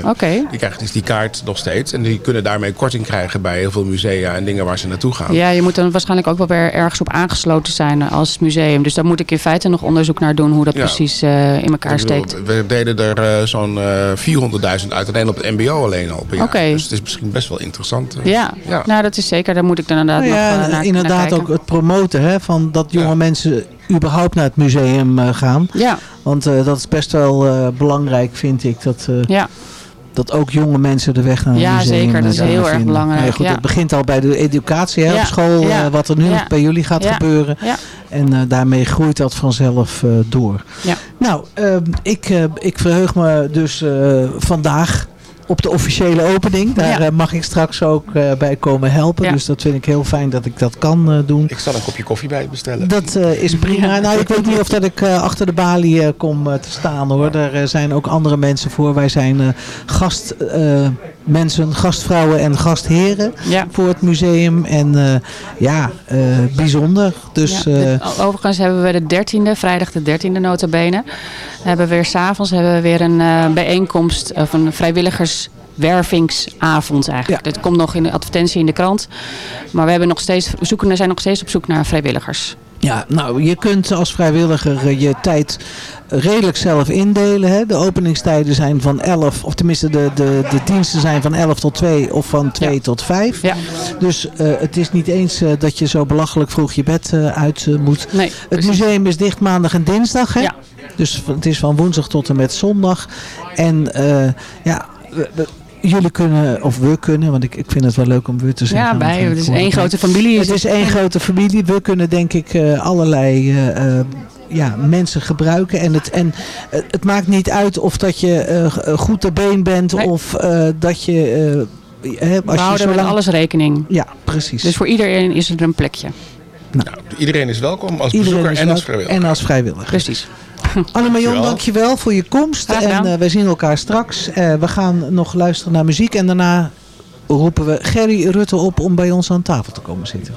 eh, Oké. die krijgen dus die kaart nog steeds. En die kunnen daarmee korting krijgen bij heel veel musea en dingen waar ze naartoe gaan. Ja, je moet dan waarschijnlijk ook wel weer ergens op aangesloten zijn als museum. Dus daar moet ik in feite nog onderzoek naar doen hoe dat Ja. precies eh, in elkaar bedoel, steekt. We deden er eh, zo'n eh 400.000 uit alleen op het mbo alleen al per jaar. Oké. Dus het is misschien best wel interessant. Ja. nou dat is zeker. Daar moet ik dan inderdaad Nou nog naar, inderdaad naar kijken. ook het promoten hè, van dat jonge mensen überhaupt naar het museum eh, gaan. Ja. Want eh, dat is best wel eh, belangrijk, vind ik. Dat, eh, Ja. dat ook jonge mensen de weg naar het Ja, museum zeker. Dat is heel erg belangrijk, ja, goed, ja. Het begint al bij de educatie hè, Ja, op school, ja, eh, wat er nu ja. nog bij jullie gaat Ja, gebeuren. ja. En eh, daarmee groeit dat vanzelf eh, door. Ja. Nou, ehm, ik, eh, ik verheug me dus eh, vandaag op de officiële opening. Daar Ja. eh, mag ik straks ook eh, bij komen helpen. Ja. Dus dat vind ik heel fijn dat ik dat kan eh, doen. Ik zal een kopje koffie bij bestellen. Dat eh, is prima. Nou, ik weet niet of dat ik eh, achter de balie eh, kom te staan hoor. Daar eh, zijn ook andere mensen voor. Wij zijn eh gastmensen, gastvrouwen en gastheren Ja. voor het museum. En eh, ja, eh, bijzonder. Dus Ja, eh, de- overigens hebben we de 13e, vrijdag de 13e notabene. Hebben we weer s'avonds hebben we weer een bijeenkomst of een vrijwilligerswervingsavond eigenlijk. Dat komt nog in de advertentie in de krant. Maar we hebben nog steeds, we zoeken, zijn nog steeds op zoek naar vrijwilligers. Ja, nou, je kunt als vrijwilliger eh, je tijd redelijk zelf indelen. Hè? De openingstijden zijn van 11, of tenminste de, de, de diensten zijn van 11 tot 2 of van 2 tot 5. Ja. Dus eh, het is niet eens eh, dat je zo belachelijk vroeg je bed uit moet. Nee, het museum is dicht maandag en dinsdag. Hè? Ja. Dus het is van woensdag tot en met zondag. En ja, jullie kunnen, of we kunnen, want ik, ik vind het wel leuk om we te zeggen. Ja, bij, het is één grote familie. het is één grote familie. We kunnen denk ik eh, allerlei eh, eh, ja, mensen gebruiken. En, het, en het maakt niet uit of dat je eh, goed ter been bent of eh, dat je... eh, hè, We als je houden zo met lang- alles rekening. Ja, precies. Dus voor iedereen is er een plekje. Iedereen is welkom als Iedereen bezoeker en als vrijwilliger. En als vrijwilliger. Precies. Anne-Marion, Dankjewel. voor je komst. En eh, wij zien elkaar straks. Eh, we gaan nog luisteren naar muziek. En daarna roepen we Gerry Rutte op om bij ons aan tafel te komen zitten.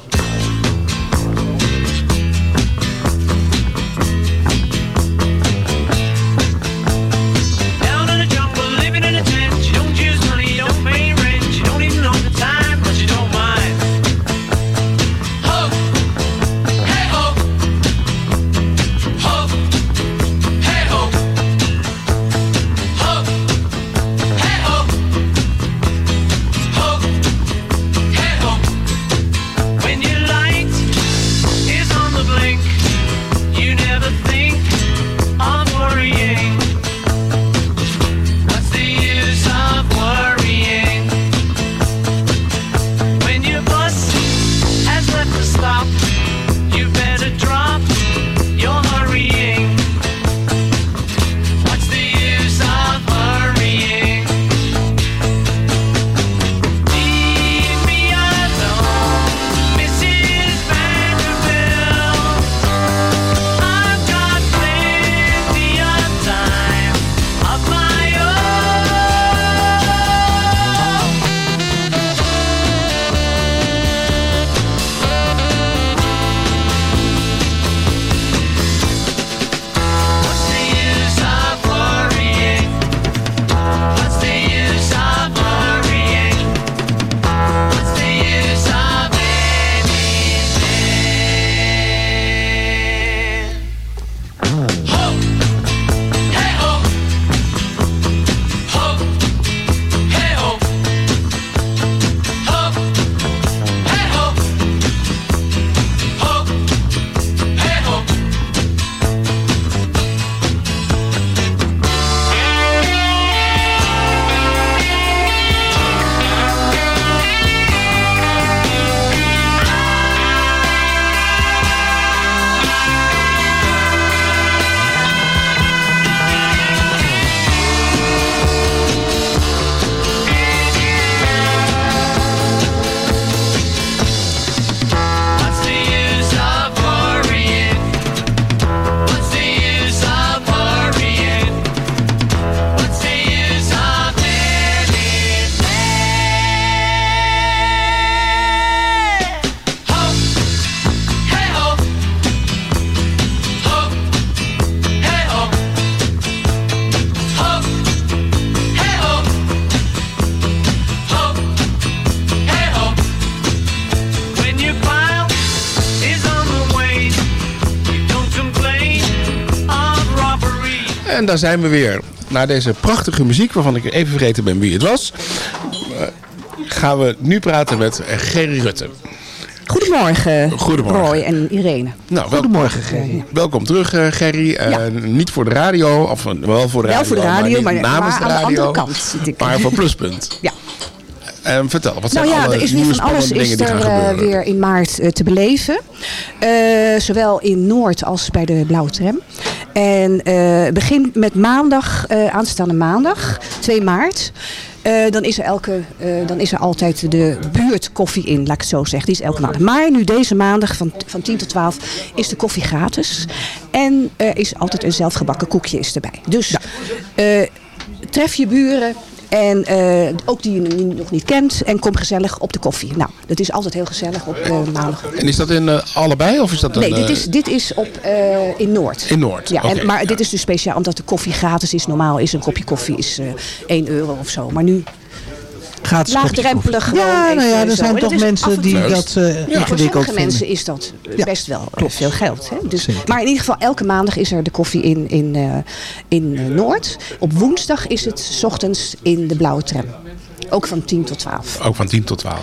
En daar zijn we weer. Na deze prachtige muziek, waarvan ik even vergeten ben wie het was, eh, gaan we nu praten met Gerry Rutte. Goedemorgen, Goedemorgen. Roy en Irene. Nou, Goedemorgen, Gerry. Welkom terug, eh, Gerry. Eh, Niet voor de radio, of wel voor de Wel radio, voor de radio, maar- namens maar de aan de radio. andere kant zit ik. Maar voor Pluspunt. Ja. En vertel, wat zijn nou ja, alle er is weer nieuwe van alles is er gaan gebeuren? weer in maart te beleven. Eh, zowel in Noord als bij de Blauwe Tram. En eh begin met maandag, eh, aanstaande maandag, 2 maart. Eh, dan, is er elke, dan is er altijd de buurtkoffie in, laat ik het zo zeggen. Die is elke maandag. Maar nu deze maandag van, van 10 tot 12 is de koffie gratis. En er is altijd een zelfgebakken koekje is erbij. Dus tref je buren. En eh, ook die je nog niet kent. En kom gezellig op de koffie. Nou, dat is altijd heel gezellig op eh, maandag. En is dat in eh, allebei of is dat Nee, een, dit is, dit is op, in Noord. In Noord, Ja, en, maar dit is dus speciaal omdat de koffie gratis is. Normaal is een kopje koffie is, eh 1 euro of zo. Maar nu Gratis laagdrempelig gewoon Ja, nou ja, er zijn toch mensen die dat eh, Ja, voor ingewikkeld sommige vinden. mensen is dat best wel eh, veel geld. Hè? Dus, maar in ieder geval, elke maandag is er de koffie in, in, eh, in Noord. Op woensdag is het 's ochtends in de blauwe tram. Ook van 10 tot 12. Ook van 10 tot 12.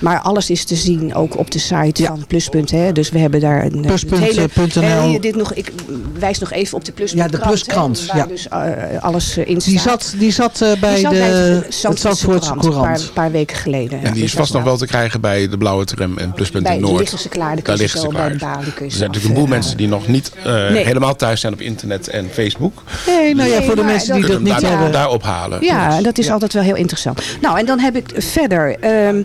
Maar alles is te zien ook op de site van Pluspunt. Hè? Dus we hebben daar een, Pluspunt, een hele... eh. Eh, dit nog, ik wijs nog even op de Pluspunt Ja, de Pluskrant, waar ja. dus eh, alles eh, in staat. Die zat, die zat eh, bij Die zat de, het het Zandvoortse Courant. Een paar, paar weken geleden. En die is vast nog wel te krijgen bij de Blauwe Tram en Pluspunt Bij- Noord. liggen ze klaar, Daar liggen ze bij klaar. de Er zijn natuurlijk een boel eh, mensen die nog niet eh, Nee. helemaal thuis zijn op internet en Facebook. Nee, nou ja, Nee, voor de mensen die dat- niet daar, hebben. daar ophalen. Ja, dat is altijd wel heel interessant. Nou, en dan heb ik verder ehm,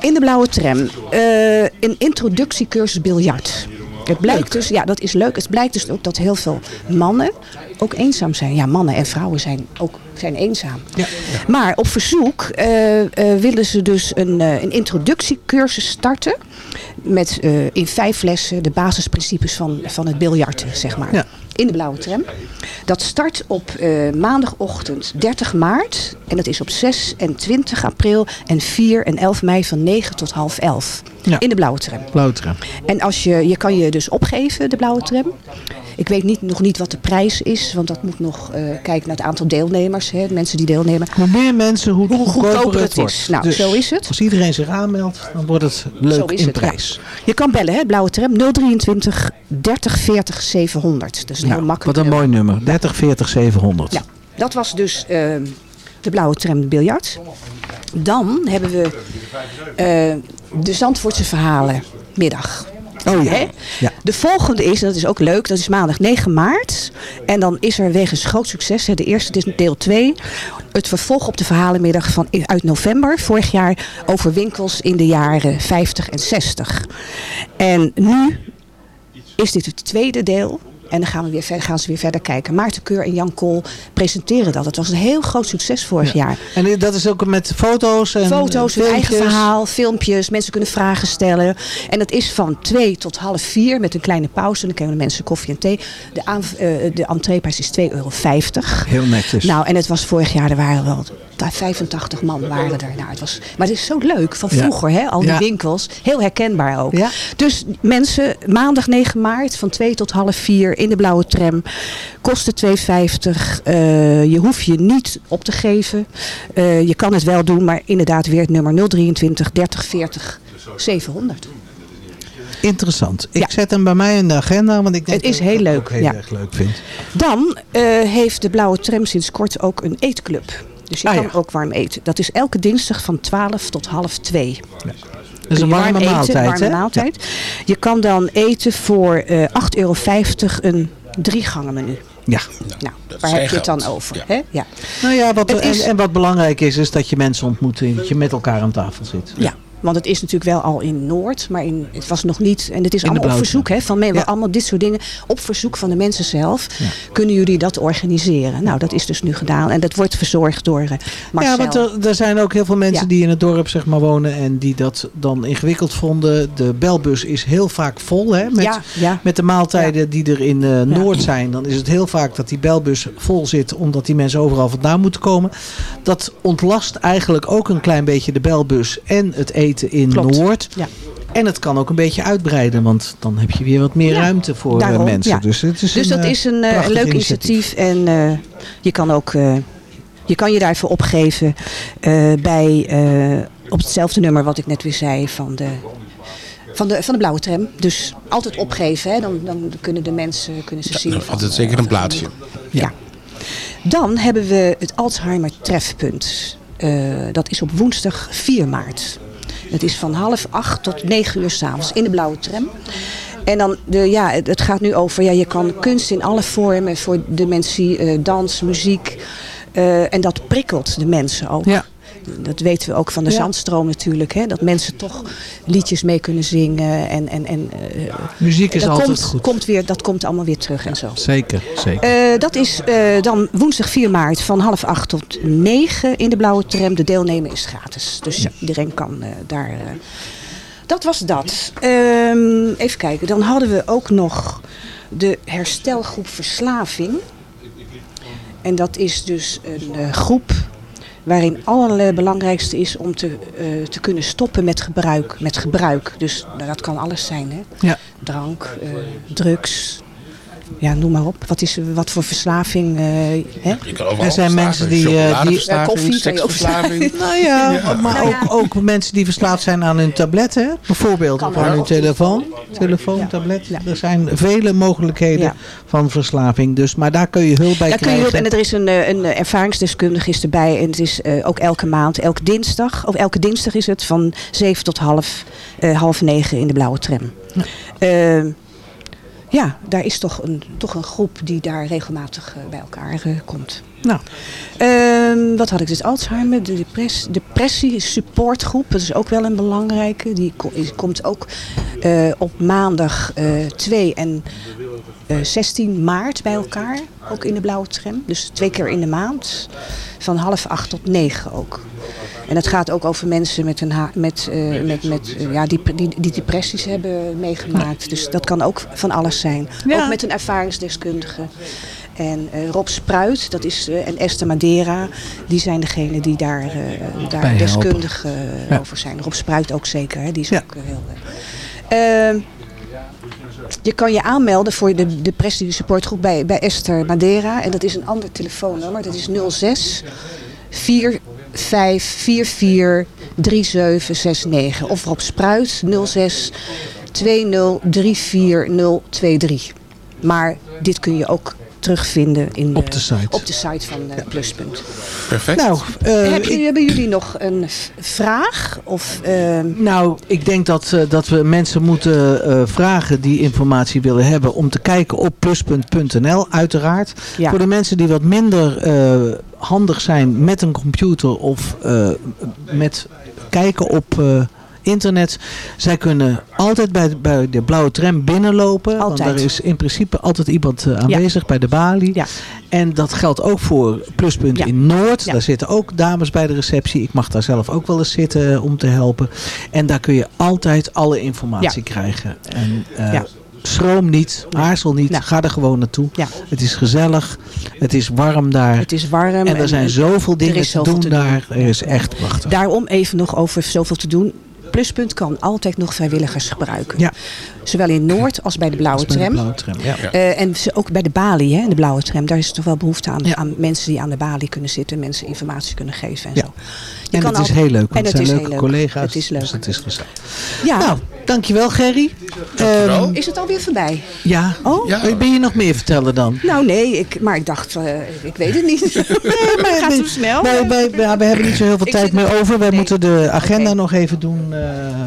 in de blauwe tram eh, een introductiecursus biljart. Het blijkt dus, ja, dat is leuk. Het blijkt dus ook dat heel veel mannen ook eenzaam zijn. Ja, mannen en vrouwen zijn ook zijn eenzaam. Maar op verzoek eh, willen ze dus een, een introductiecursus starten. Met in vijf lessen de basisprincipes van, van het biljarten, zeg maar. In de blauwe tram. Dat start op eh, maandagochtend 30 maart. En dat is op 6 en 20 april. En 4 en 11 mei van 9 tot half 11. In de blauwe tram. Blauwe tram. En als je, je kan je dus opgeven, de blauwe tram. Ik weet niet, nog niet wat de prijs is. Want dat moet nog eh, kijken naar het aantal deelnemers. Hè, de mensen die deelnemen. Hoe meer mensen, hoe, Hoe goedkoper het het wordt. is. Nou, Dus zo is het. Als iedereen zich aanmeldt, dan wordt het Zo leuk is in het, ja. prijs. Je kan bellen, hè, blauwe tram 023 30 40 700. Dat is een heel Nou, makkelijk wat een mooi nummer. 30, 40, 700. Ja, dat was dus ehm, de blauwe tram biljart. Dan hebben we eh, de Zandvoortse verhalen middag. Oh ja. Ja. De volgende is, en dat is ook leuk, dat is maandag 9 maart. En dan is er wegens groot succes, de eerste is deel 2, het vervolg op de verhalenmiddag van, uit november vorig jaar over winkels in de jaren 50 en 60. En nu is dit het tweede deel. En dan gaan, we weer verder, gaan ze weer verder kijken. Maarten Keur en Jan Kool presenteren dat. Het was een heel groot succes vorig jaar. En dat is ook met foto's en Foto's, hun eigen verhaal, filmpjes. Mensen kunnen vragen stellen. En dat is van twee tot half vier met een kleine pauze. Dan krijgen de mensen koffie en thee. De, entreeprijs is 2,50 euro. Heel netjes. Nou, en het was vorig jaar, er waren wel 85 man waren er. Nou, het was, maar het is zo leuk van Ja. vroeger, hè? al die Ja. winkels. Heel herkenbaar ook. Ja. Dus mensen, maandag 9 maart van 2 tot half 4 in de blauwe tram. Kosten 2,50. Eh, je hoeft je niet op te geven. Eh, je kan het wel doen, maar inderdaad weer het nummer 023 30 40 700. Interessant. Ik zet hem bij mij in de agenda, want ik denk Het is dat heel leuk, ook heel ja. erg leuk vind. Dan eh, heeft de blauwe tram sinds kort ook een eetclub. Dus je Ah, kan ja. ook warm eten. Dat is elke dinsdag van 12 tot half 2. Dat is een warme warm maaltijd, Eten, warme maaltijd. Je kan dan eten voor eh 8,50 euro een drie gangen menu. Ja. Nou, waar heb je het dan over? Hè? Ja. Nou ja, wat, Het is- en, en wat belangrijk is, is dat je mensen ontmoet en dat je met elkaar aan tafel zit. Ja, want het is natuurlijk wel al in Noord, maar in, het was nog niet. En het is In allemaal op verzoek hè, van men, allemaal dit soort dingen. Op verzoek van de mensen zelf kunnen jullie dat organiseren. Nou, dat is dus nu gedaan en dat wordt verzorgd door eh, Marcel. Ja, want er, er zijn ook heel veel mensen Ja. die in het dorp zeg maar, wonen en die dat dan ingewikkeld vonden. De belbus is heel vaak vol hè, met, Ja, ja. met de maaltijden die er in eh, Noord zijn. Dan is het heel vaak dat die belbus vol zit omdat die mensen overal vandaan moeten komen. Dat ontlast eigenlijk ook een klein beetje de belbus en het eten in Klopt. Noord. Ja. En het kan ook een beetje uitbreiden, want dan heb je weer wat meer Ja, ruimte voor eh, daarom, mensen. ja. Dus, het is Dus dat eh, is een eh, leuk initiatief. En eh, je kan ook eh, je kan je daarvoor opgeven eh, bij, eh, op hetzelfde nummer wat ik net weer zei van de, van de, van de blauwe tram. Dus altijd opgeven, hè? Dan, dan kunnen de mensen kunnen ze zien. van, Altijd zeker een plaatsje. Ja. Dan hebben we het Alzheimer trefpunt. Eh, dat is op woensdag 4 maart. Het is van half acht tot negen uur s'avonds in de blauwe tram. En dan, de, ja, het gaat nu over, ja, je kan kunst in alle vormen voor dementie, eh, dans, muziek. eh, en dat prikkelt de mensen ook. Dat weten we ook van de Ja. zandstroom natuurlijk. Hè? Dat mensen toch liedjes mee kunnen zingen. En, en, en, eh, Muziek is altijd komt, goed. Komt weer, dat komt allemaal weer terug en zo. Zeker, zeker. Eh, dat is eh, dan woensdag 4 maart van half acht tot negen in de blauwe tram. De deelnemen is gratis. Dus ja, iedereen kan daar... dat was dat. Ehm, even kijken. Dan hadden we ook nog de herstelgroep Verslaving. En dat is dus een groep waarin het allerbelangrijkste is om te, eh, te kunnen stoppen met gebruik. Met gebruik. Dus nou, dat kan alles zijn. Hè? Ja. Drank, eh, drugs, ja, noem maar op. Wat, is, wat voor verslaving? eh, hè? Er zijn mensen die, eh, die koffie kan je ook verslaving. Nou ja, Ja. maar Nou ook, ja. ook mensen die verslaafd zijn aan hun tablet, hè? bijvoorbeeld. Of aan hun telefoon. Telefoon, tablet. Er zijn vele mogelijkheden Ja. van verslaving. Dus, maar daar kun je hulp bij Daar kun je krijgen. hulp, en er is een, eh, een ervaringsdeskundige is erbij. En het is eh, ook elke maand, elke dinsdag. Of elke dinsdag is het van 7 tot half, eh, half negen in de blauwe tram. Eh, ja, daar is toch een, toch een groep die daar regelmatig eh, bij elkaar eh, komt. Nou. Ehm, wat had ik dus? Alzheimer, de depressie, supportgroep. Dat is ook wel een belangrijke. Die komt ook eh, op maandag eh 2 en 16 maart bij elkaar. Ook in de blauwe tram. Dus twee keer in de maand. Van half acht tot negen ook. En het gaat ook over mensen met, een ha- met, eh, met, met, eh, ja, die, die, die depressies hebben meegemaakt. Dus dat kan ook van alles zijn. Ja. Ook met een ervaringsdeskundige. En eh, Rob Spruit dat is, eh, en Esther Madeira, die zijn degene die daar, eh, daar deskundig eh, Ja. over zijn. Rob Spruit ook zeker, hè? die is ook eh, heel... je kan je aanmelden voor de depressie supportgroep bij, bij Esther Madeira. En dat is een ander telefoonnummer. Dat is 06 4544 3769. Of Rob Spruit 06 2034023. Maar dit kun je ook terugvinden in Op de site. Op de site van eh, Pluspunt. Perfect. Nou, eh, Hebben, ik- hebben jullie nog een vraag? Of, ehm, Nou, ik denk dat, eh, dat we mensen moeten eh, vragen die informatie willen hebben om te kijken op pluspunt.nl uiteraard. Ja. Voor de mensen die wat minder eh, handig zijn met een computer of eh, met kijken op eh, internet. Zij kunnen altijd bij, de- bij de blauwe tram binnenlopen. Want Altijd. er is in principe altijd iemand eh, aanwezig bij de balie. Ja. En dat geldt ook voor Pluspunt Ja. in Noord. Ja. Daar zitten ook dames bij de receptie. Ik mag daar zelf ook wel eens zitten eh, om te helpen. En daar kun je altijd alle informatie krijgen. En Ja. schroom niet, aarzel niet. Ga er gewoon naartoe. Ja. Het is gezellig. Het is warm daar. Het is warm. En er zijn zoveel dingen doen te doen. daar. Er is echt prachtig. Daarom even nog over zoveel te doen. Pluspunt kan altijd nog vrijwilligers gebruiken. Ja. Zowel in Noord als bij de blauwe Als bij de tram. blauwe tram, ja. Eh, en ze- ook bij de balie, hè, de blauwe tram. Daar is toch wel behoefte aan, aan mensen die aan de balie kunnen zitten. Mensen informatie kunnen geven en Ja. zo. Je En kan het is al- heel leuk. En Want het het zijn is leuke heel leuk. collega's. Het is leuk. Dus het is gezellig. Ja. Nou, dankjewel Gerry. Ehm, is het alweer voorbij? ja. Oh? Ben je nog meer vertellen dan? Nou nee, ik, maar ik dacht, eh, ik weet het niet. maar Gaat zo snel? Wij, wij, wij- we hebben niet zo heel veel Ik tijd meer over. Wij moeten de agenda nog even doen, eh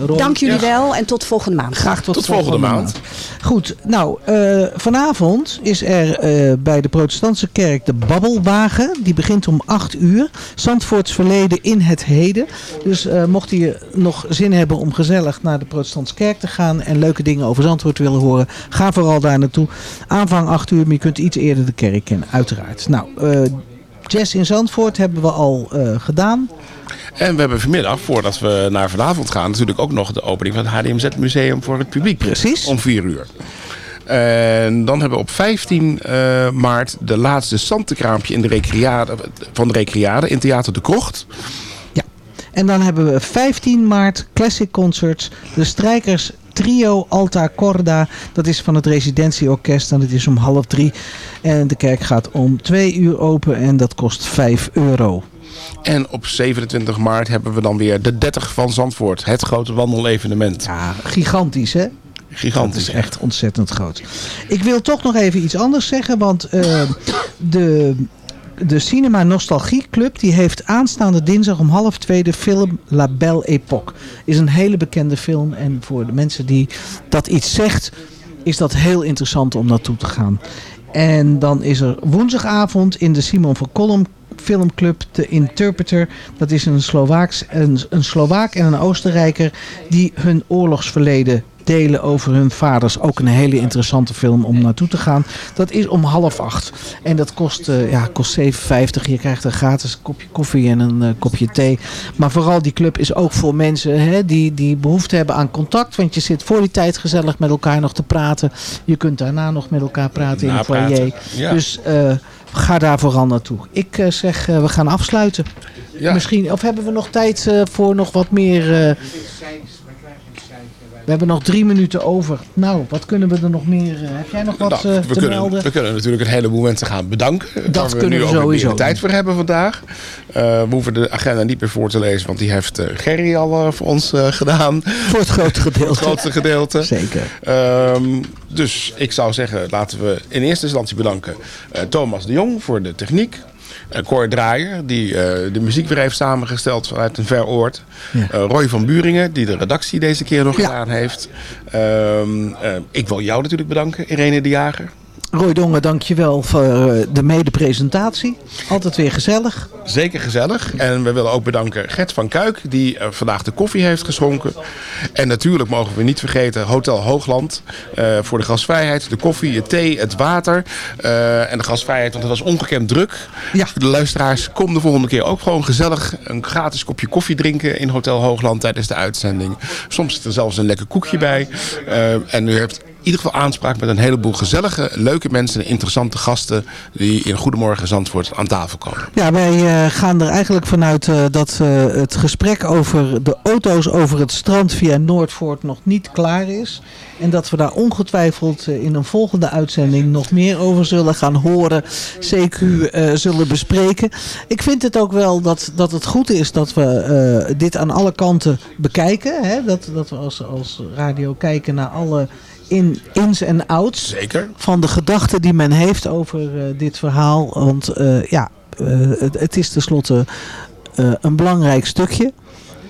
Ron. Dank jullie wel en tot volgende maand. Graag tot, Tot volgende maand. Goed, nou, eh, vanavond is er eh, bij de protestantse kerk de Babbelwagen. Die begint om 8 uur. Zandvoorts verleden in het heden. Dus eh, mocht je nog zin hebben om gezellig naar de protestantse kerk te gaan... en leuke dingen over Zandvoort willen horen, ga vooral daar naartoe. Aanvang 8 uur, maar je kunt iets eerder de kerk kennen, uiteraard. Nou, jazz in Zandvoort hebben we al eh, gedaan. En we hebben vanmiddag, voordat we naar vanavond gaan, natuurlijk ook nog de opening van het HDMZ Museum voor het publiek. Precies. Om 4 uur. En dan hebben we op 15 eh, maart de laatste Santekraampje in de recreade, van de Recreade in Theater de Krocht. En dan hebben we 15 maart Classic Concerts. De strijkers Trio Alta Corda. Dat is van het residentieorkest en het is om half drie. En de kerk gaat om twee uur open en dat kost 5 euro. En op 27 maart hebben we dan weer de 30 van Zandvoort. Het grote wandelevenement. Ja, gigantisch hè? Gigantisch. Dat is echt ontzettend groot. Ik wil toch nog even iets anders zeggen, want eh, de, de Cinema Nostalgie Club die heeft aanstaande dinsdag om half twee de film La Belle Époque. Is een hele bekende film en voor de mensen die dat iets zegt, is dat heel interessant om naartoe te gaan. En dan is er woensdagavond in de Simon van Kolm filmclub The Interpreter. Dat is een, Slovaaks, een, een Slovaak en een Oostenrijker die hun oorlogsverleden delen over hun vaders. Ook een hele interessante film om naartoe te gaan. Dat is om half acht. En dat kost, eh, ja, kost 7,50. Je krijgt een gratis kopje koffie en een eh, kopje thee. Maar vooral die club is ook voor mensen hè, die, die behoefte hebben aan contact. Want je zit voor die tijd gezellig met elkaar nog te praten. Je kunt daarna nog met elkaar praten in Napraten, foyer. ja. Dus eh, ga daar vooral naartoe. Ik zeg, we gaan afsluiten. Ja. Misschien, of hebben we nog tijd voor nog wat meer... we hebben nog drie minuten over. Nou, wat kunnen we er nog meer... eh, heb jij nog wat Nou, eh, we, te kunnen, melden? we kunnen natuurlijk een heleboel mensen gaan bedanken. Dat waar kunnen nu we weer sowieso tijd voor hebben vandaag. Eh, we hoeven de agenda niet meer voor te lezen, want die heeft Gerry al voor ons gedaan. Voor het grote gedeelte. het grootste gedeelte. Zeker. Ehm, dus ik zou zeggen, laten we in eerste instantie bedanken Thomas de Jong voor de techniek. Cor Draaier, die eh, de muziek weer heeft samengesteld vanuit een ver oord. Ja. Eh, Roy van Buringen, die de redactie deze keer nog gedaan heeft. Ehm, eh, ik wil jou natuurlijk bedanken, Irene de Jager. Roy Dongen, dankjewel voor eh, de mede-presentatie. Altijd weer gezellig. Zeker gezellig. En we willen ook bedanken Gert van Kuik, die eh, vandaag de koffie heeft geschonken. En natuurlijk mogen we niet vergeten Hotel Hoogland eh, voor de gasvrijheid, de koffie, het thee, het water. en de gasvrijheid, want het was ongekend druk. Ja. De luisteraars, kom de volgende keer ook gewoon gezellig een gratis kopje koffie drinken in Hotel Hoogland tijdens de uitzending. Soms zit er zelfs een lekker koekje bij. En u hebt ieder geval aanspraak met een heleboel gezellige, leuke mensen en interessante gasten die in Goedemorgen Zandvoort aan tafel komen. Ja, wij eh, gaan er eigenlijk vanuit eh, dat eh, het gesprek over de auto's over het strand via Noordvoort nog niet klaar is. En dat we daar ongetwijfeld in een volgende uitzending nog meer over zullen gaan horen. CQ eh, zullen bespreken. Ik vind het ook wel dat, dat het goed is dat we dit aan alle kanten bekijken. Hè? Dat, dat we als, als radio kijken naar alle in, ins en outs. Zeker. Van de gedachten die men heeft over eh, dit verhaal. Want eh, ja, eh, het, het is tenslotte een belangrijk stukje.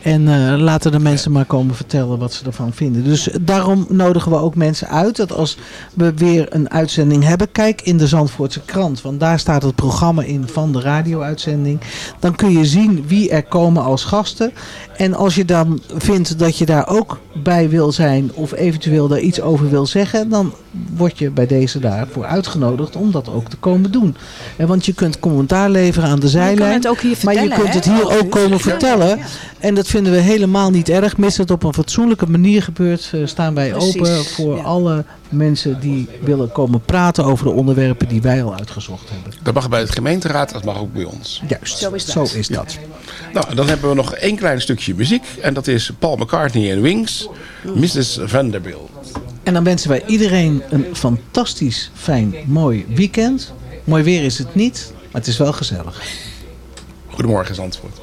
En laten de mensen maar komen vertellen wat ze ervan vinden. Dus daarom nodigen we ook mensen uit dat als we weer een uitzending hebben, kijk in de Zandvoortse krant. Want daar staat het programma in van de radio-uitzending. Dan kun je zien wie er komen als gasten. En als je dan vindt dat je daar ook bij wil zijn of eventueel daar iets over wil zeggen, dan word je bij deze daarvoor uitgenodigd om dat ook te komen doen. En want je kunt commentaar leveren aan de zijlijn, maar je kunt het hier Oh, ook komen ja. vertellen. En dat vinden we helemaal niet erg. Mits het op een fatsoenlijke manier gebeurt, eh, staan wij open voor alle mensen die willen komen praten over de onderwerpen die wij al uitgezocht hebben. Dat mag bij het gemeenteraad, dat mag ook bij ons. Juist, Zo is dat. Zo is dat. Nou, dan hebben we nog één klein stukje muziek. En dat is Paul McCartney en Wings, Mrs. Vanderbilt. En dan wensen wij iedereen een fantastisch, fijn, mooi weekend. Mooi weer is het niet, maar het is wel gezellig. Goedemorgen, Zandvoort.